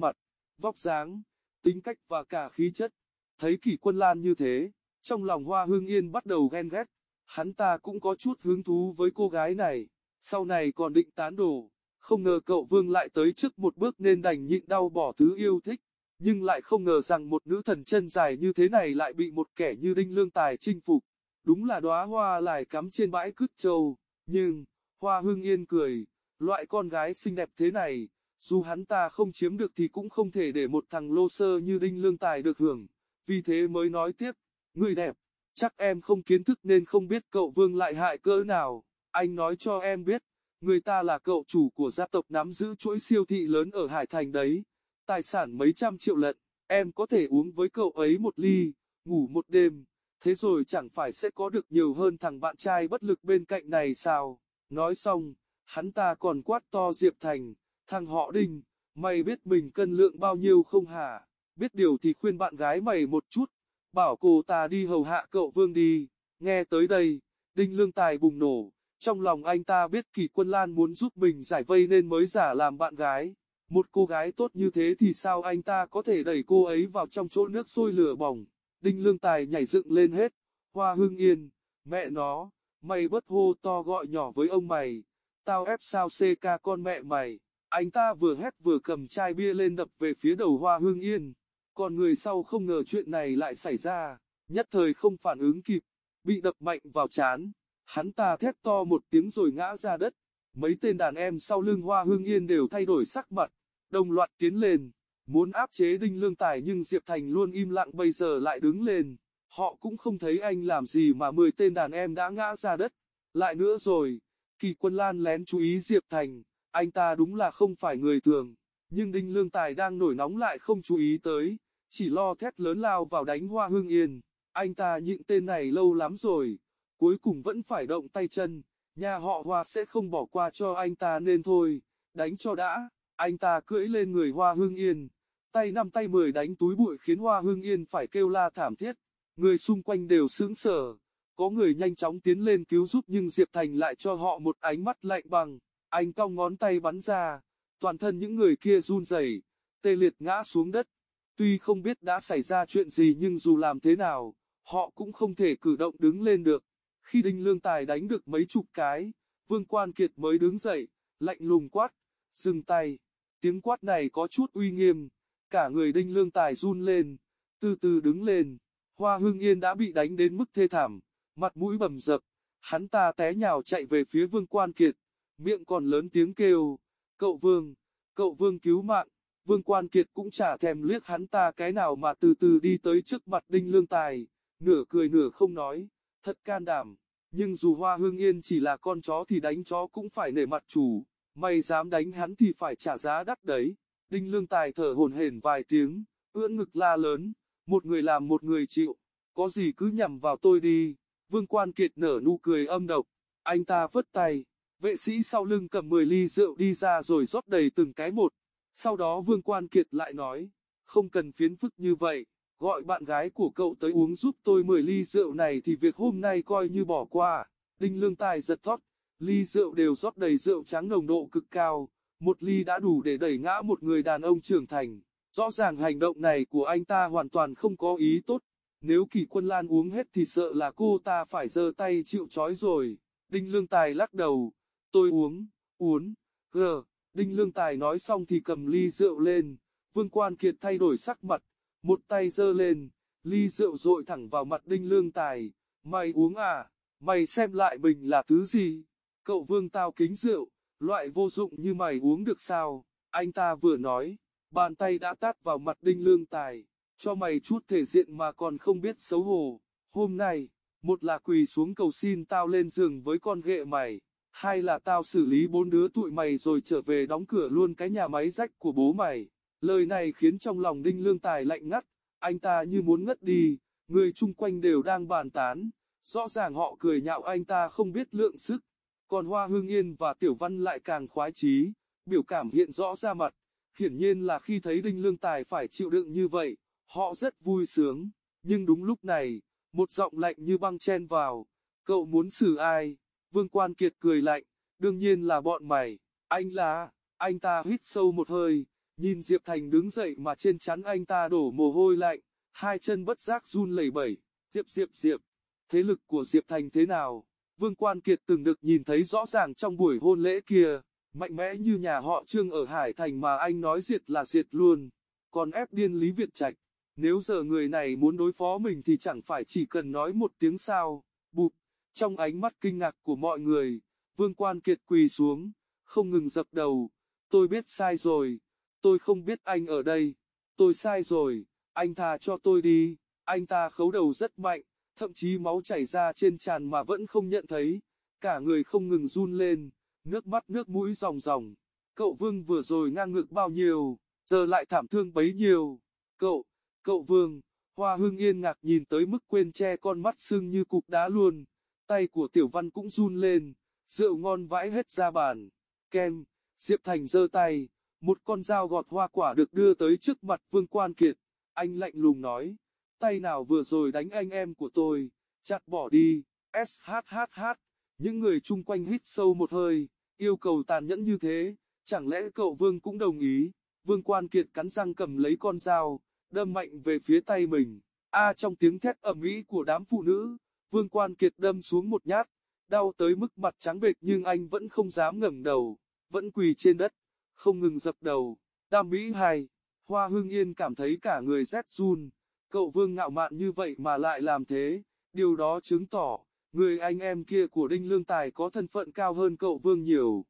mặt, vóc dáng, tính cách và cả khí chất. Thấy kỷ quân lan như thế, trong lòng hoa hương yên bắt đầu ghen ghét, hắn ta cũng có chút hứng thú với cô gái này, sau này còn định tán đổ, không ngờ cậu vương lại tới trước một bước nên đành nhịn đau bỏ thứ yêu thích. Nhưng lại không ngờ rằng một nữ thần chân dài như thế này lại bị một kẻ như Đinh Lương Tài chinh phục. Đúng là đóa hoa lại cắm trên bãi cứt châu, nhưng, Hoa Hương Yên cười, loại con gái xinh đẹp thế này, dù hắn ta không chiếm được thì cũng không thể để một thằng lô sơ như Đinh Lương Tài được hưởng, vì thế mới nói tiếp, người đẹp, chắc em không kiến thức nên không biết cậu Vương lại hại cỡ nào, anh nói cho em biết, người ta là cậu chủ của gia tộc nắm giữ chuỗi siêu thị lớn ở Hải Thành đấy. Tài sản mấy trăm triệu lận, em có thể uống với cậu ấy một ly, ngủ một đêm, thế rồi chẳng phải sẽ có được nhiều hơn thằng bạn trai bất lực bên cạnh này sao? Nói xong, hắn ta còn quát to Diệp Thành, thằng họ Đinh, mày biết mình cân lượng bao nhiêu không hả? Biết điều thì khuyên bạn gái mày một chút, bảo cô ta đi hầu hạ cậu Vương đi. Nghe tới đây, Đinh Lương Tài bùng nổ, trong lòng anh ta biết Kỳ Quân Lan muốn giúp mình giải vây nên mới giả làm bạn gái. Một cô gái tốt như thế thì sao anh ta có thể đẩy cô ấy vào trong chỗ nước sôi lửa bỏng. Đinh Lương Tài nhảy dựng lên hết. Hoa hương Yên, mẹ nó, mày bất hô to gọi nhỏ với ông mày. Tao ép sao CK con mẹ mày. Anh ta vừa hét vừa cầm chai bia lên đập về phía đầu Hoa hương Yên. Còn người sau không ngờ chuyện này lại xảy ra, nhất thời không phản ứng kịp, bị đập mạnh vào chán. Hắn ta thét to một tiếng rồi ngã ra đất. Mấy tên đàn em sau lưng Hoa Hương Yên đều thay đổi sắc mặt, đồng loạt tiến lên, muốn áp chế Đinh Lương Tài nhưng Diệp Thành luôn im lặng bây giờ lại đứng lên. Họ cũng không thấy anh làm gì mà 10 tên đàn em đã ngã ra đất. Lại nữa rồi, kỳ quân Lan lén chú ý Diệp Thành, anh ta đúng là không phải người thường, nhưng Đinh Lương Tài đang nổi nóng lại không chú ý tới, chỉ lo thét lớn lao vào đánh Hoa Hương Yên. Anh ta nhịn tên này lâu lắm rồi, cuối cùng vẫn phải động tay chân. Nhà họ Hoa sẽ không bỏ qua cho anh ta nên thôi, đánh cho đã. Anh ta cưỡi lên người Hoa Hương Yên, tay năm tay mười đánh túi bụi khiến Hoa Hương Yên phải kêu la thảm thiết. Người xung quanh đều sững sờ, có người nhanh chóng tiến lên cứu giúp nhưng Diệp Thành lại cho họ một ánh mắt lạnh bằng. Anh cong ngón tay bắn ra, toàn thân những người kia run rẩy, tê liệt ngã xuống đất. Tuy không biết đã xảy ra chuyện gì nhưng dù làm thế nào, họ cũng không thể cử động đứng lên được. Khi Đinh Lương Tài đánh được mấy chục cái, Vương Quan Kiệt mới đứng dậy, lạnh lùng quát, dừng tay. Tiếng quát này có chút uy nghiêm, cả người Đinh Lương Tài run lên, từ từ đứng lên. Hoa hương Yên đã bị đánh đến mức thê thảm, mặt mũi bầm dập, hắn ta té nhào chạy về phía Vương Quan Kiệt, miệng còn lớn tiếng kêu, cậu Vương, cậu Vương cứu mạng. Vương Quan Kiệt cũng chả thèm liếc hắn ta cái nào mà từ từ đi tới trước mặt Đinh Lương Tài, nửa cười nửa không nói thật can đảm. Nhưng dù Hoa Hương Yên chỉ là con chó thì đánh chó cũng phải nể mặt chủ, mày dám đánh hắn thì phải trả giá đắt đấy. Đinh Lương Tài thở hổn hển vài tiếng, ưỡn ngực la lớn, một người làm một người chịu, có gì cứ nhằm vào tôi đi. Vương Quan Kiệt nở nụ cười âm độc, anh ta vứt tay, vệ sĩ sau lưng cầm 10 ly rượu đi ra rồi rót đầy từng cái một. Sau đó Vương Quan Kiệt lại nói, không cần phiến phức như vậy, gọi bạn gái của cậu tới uống giúp tôi 10 ly rượu này thì việc hôm nay coi như bỏ qua. Đinh Lương Tài giật thót, ly rượu đều rót đầy rượu trắng nồng độ cực cao, một ly đã đủ để đẩy ngã một người đàn ông trưởng thành. Rõ ràng hành động này của anh ta hoàn toàn không có ý tốt. Nếu kỳ quân lan uống hết thì sợ là cô ta phải giơ tay chịu chói rồi. Đinh Lương Tài lắc đầu, tôi uống, uống. gờ. Đinh Lương Tài nói xong thì cầm ly rượu lên, Vương Quan Kiệt thay đổi sắc mặt, một tay giơ lên, ly rượu rội thẳng vào mặt Đinh Lương Tài, mày uống à, mày xem lại mình là thứ gì, cậu Vương tao kính rượu, loại vô dụng như mày uống được sao, anh ta vừa nói, bàn tay đã tát vào mặt Đinh Lương Tài, cho mày chút thể diện mà còn không biết xấu hổ, hôm nay, một là quỳ xuống cầu xin tao lên giường với con ghệ mày, hai là tao xử lý bốn đứa tụi mày rồi trở về đóng cửa luôn cái nhà máy rách của bố mày. Lời này khiến trong lòng Đinh Lương Tài lạnh ngắt, anh ta như muốn ngất đi, người chung quanh đều đang bàn tán, rõ ràng họ cười nhạo anh ta không biết lượng sức. Còn Hoa Hương Yên và Tiểu Văn lại càng khoái chí, biểu cảm hiện rõ ra mặt, hiển nhiên là khi thấy Đinh Lương Tài phải chịu đựng như vậy, họ rất vui sướng, nhưng đúng lúc này, một giọng lạnh như băng chen vào, cậu muốn xử ai? Vương Quan Kiệt cười lạnh, đương nhiên là bọn mày, anh là, anh ta hít sâu một hơi, nhìn Diệp Thành đứng dậy mà trên chắn anh ta đổ mồ hôi lạnh, hai chân bất giác run lẩy bẩy, Diệp Diệp Diệp, thế lực của Diệp Thành thế nào? Vương Quan Kiệt từng được nhìn thấy rõ ràng trong buổi hôn lễ kia, mạnh mẽ như nhà họ Trương ở Hải Thành mà anh nói diệt là diệt luôn, còn ép điên Lý Việt Trạch. Nếu giờ người này muốn đối phó mình thì chẳng phải chỉ cần nói một tiếng sao, trong ánh mắt kinh ngạc của mọi người, Vương Quan Kiệt quỳ xuống, không ngừng dập đầu, tôi biết sai rồi, tôi không biết anh ở đây, tôi sai rồi, anh tha cho tôi đi, anh ta khấu đầu rất mạnh, thậm chí máu chảy ra trên tràn mà vẫn không nhận thấy, cả người không ngừng run lên, nước mắt nước mũi ròng ròng, cậu Vương vừa rồi ngang ngược bao nhiêu, giờ lại thảm thương bấy nhiêu, cậu, cậu Vương, Hoa Hương Yên ngạc nhìn tới mức quên che con mắt sưng như cục đá luôn, tay của Tiểu Văn cũng run lên, rượu ngon vãi hết ra bàn, Keng, Diệp Thành giơ tay, một con dao gọt hoa quả được đưa tới trước mặt Vương Quan Kiệt, anh lạnh lùng nói, tay nào vừa rồi đánh anh em của tôi, chặt bỏ đi, SHHH, những người chung quanh hít sâu một hơi, yêu cầu tàn nhẫn như thế, chẳng lẽ cậu Vương cũng đồng ý, Vương Quan Kiệt cắn răng cầm lấy con dao, đâm mạnh về phía tay mình, a trong tiếng thét ầm ĩ của đám phụ nữ, Vương Quan Kiệt đâm xuống một nhát, đau tới mức mặt trắng bệch nhưng anh vẫn không dám ngẩng đầu, vẫn quỳ trên đất, không ngừng dập đầu. Đam Mỹ hai, Hoa Hương Yên cảm thấy cả người rét run, cậu Vương ngạo mạn như vậy mà lại làm thế, điều đó chứng tỏ, người anh em kia của Đinh Lương Tài có thân phận cao hơn cậu Vương nhiều.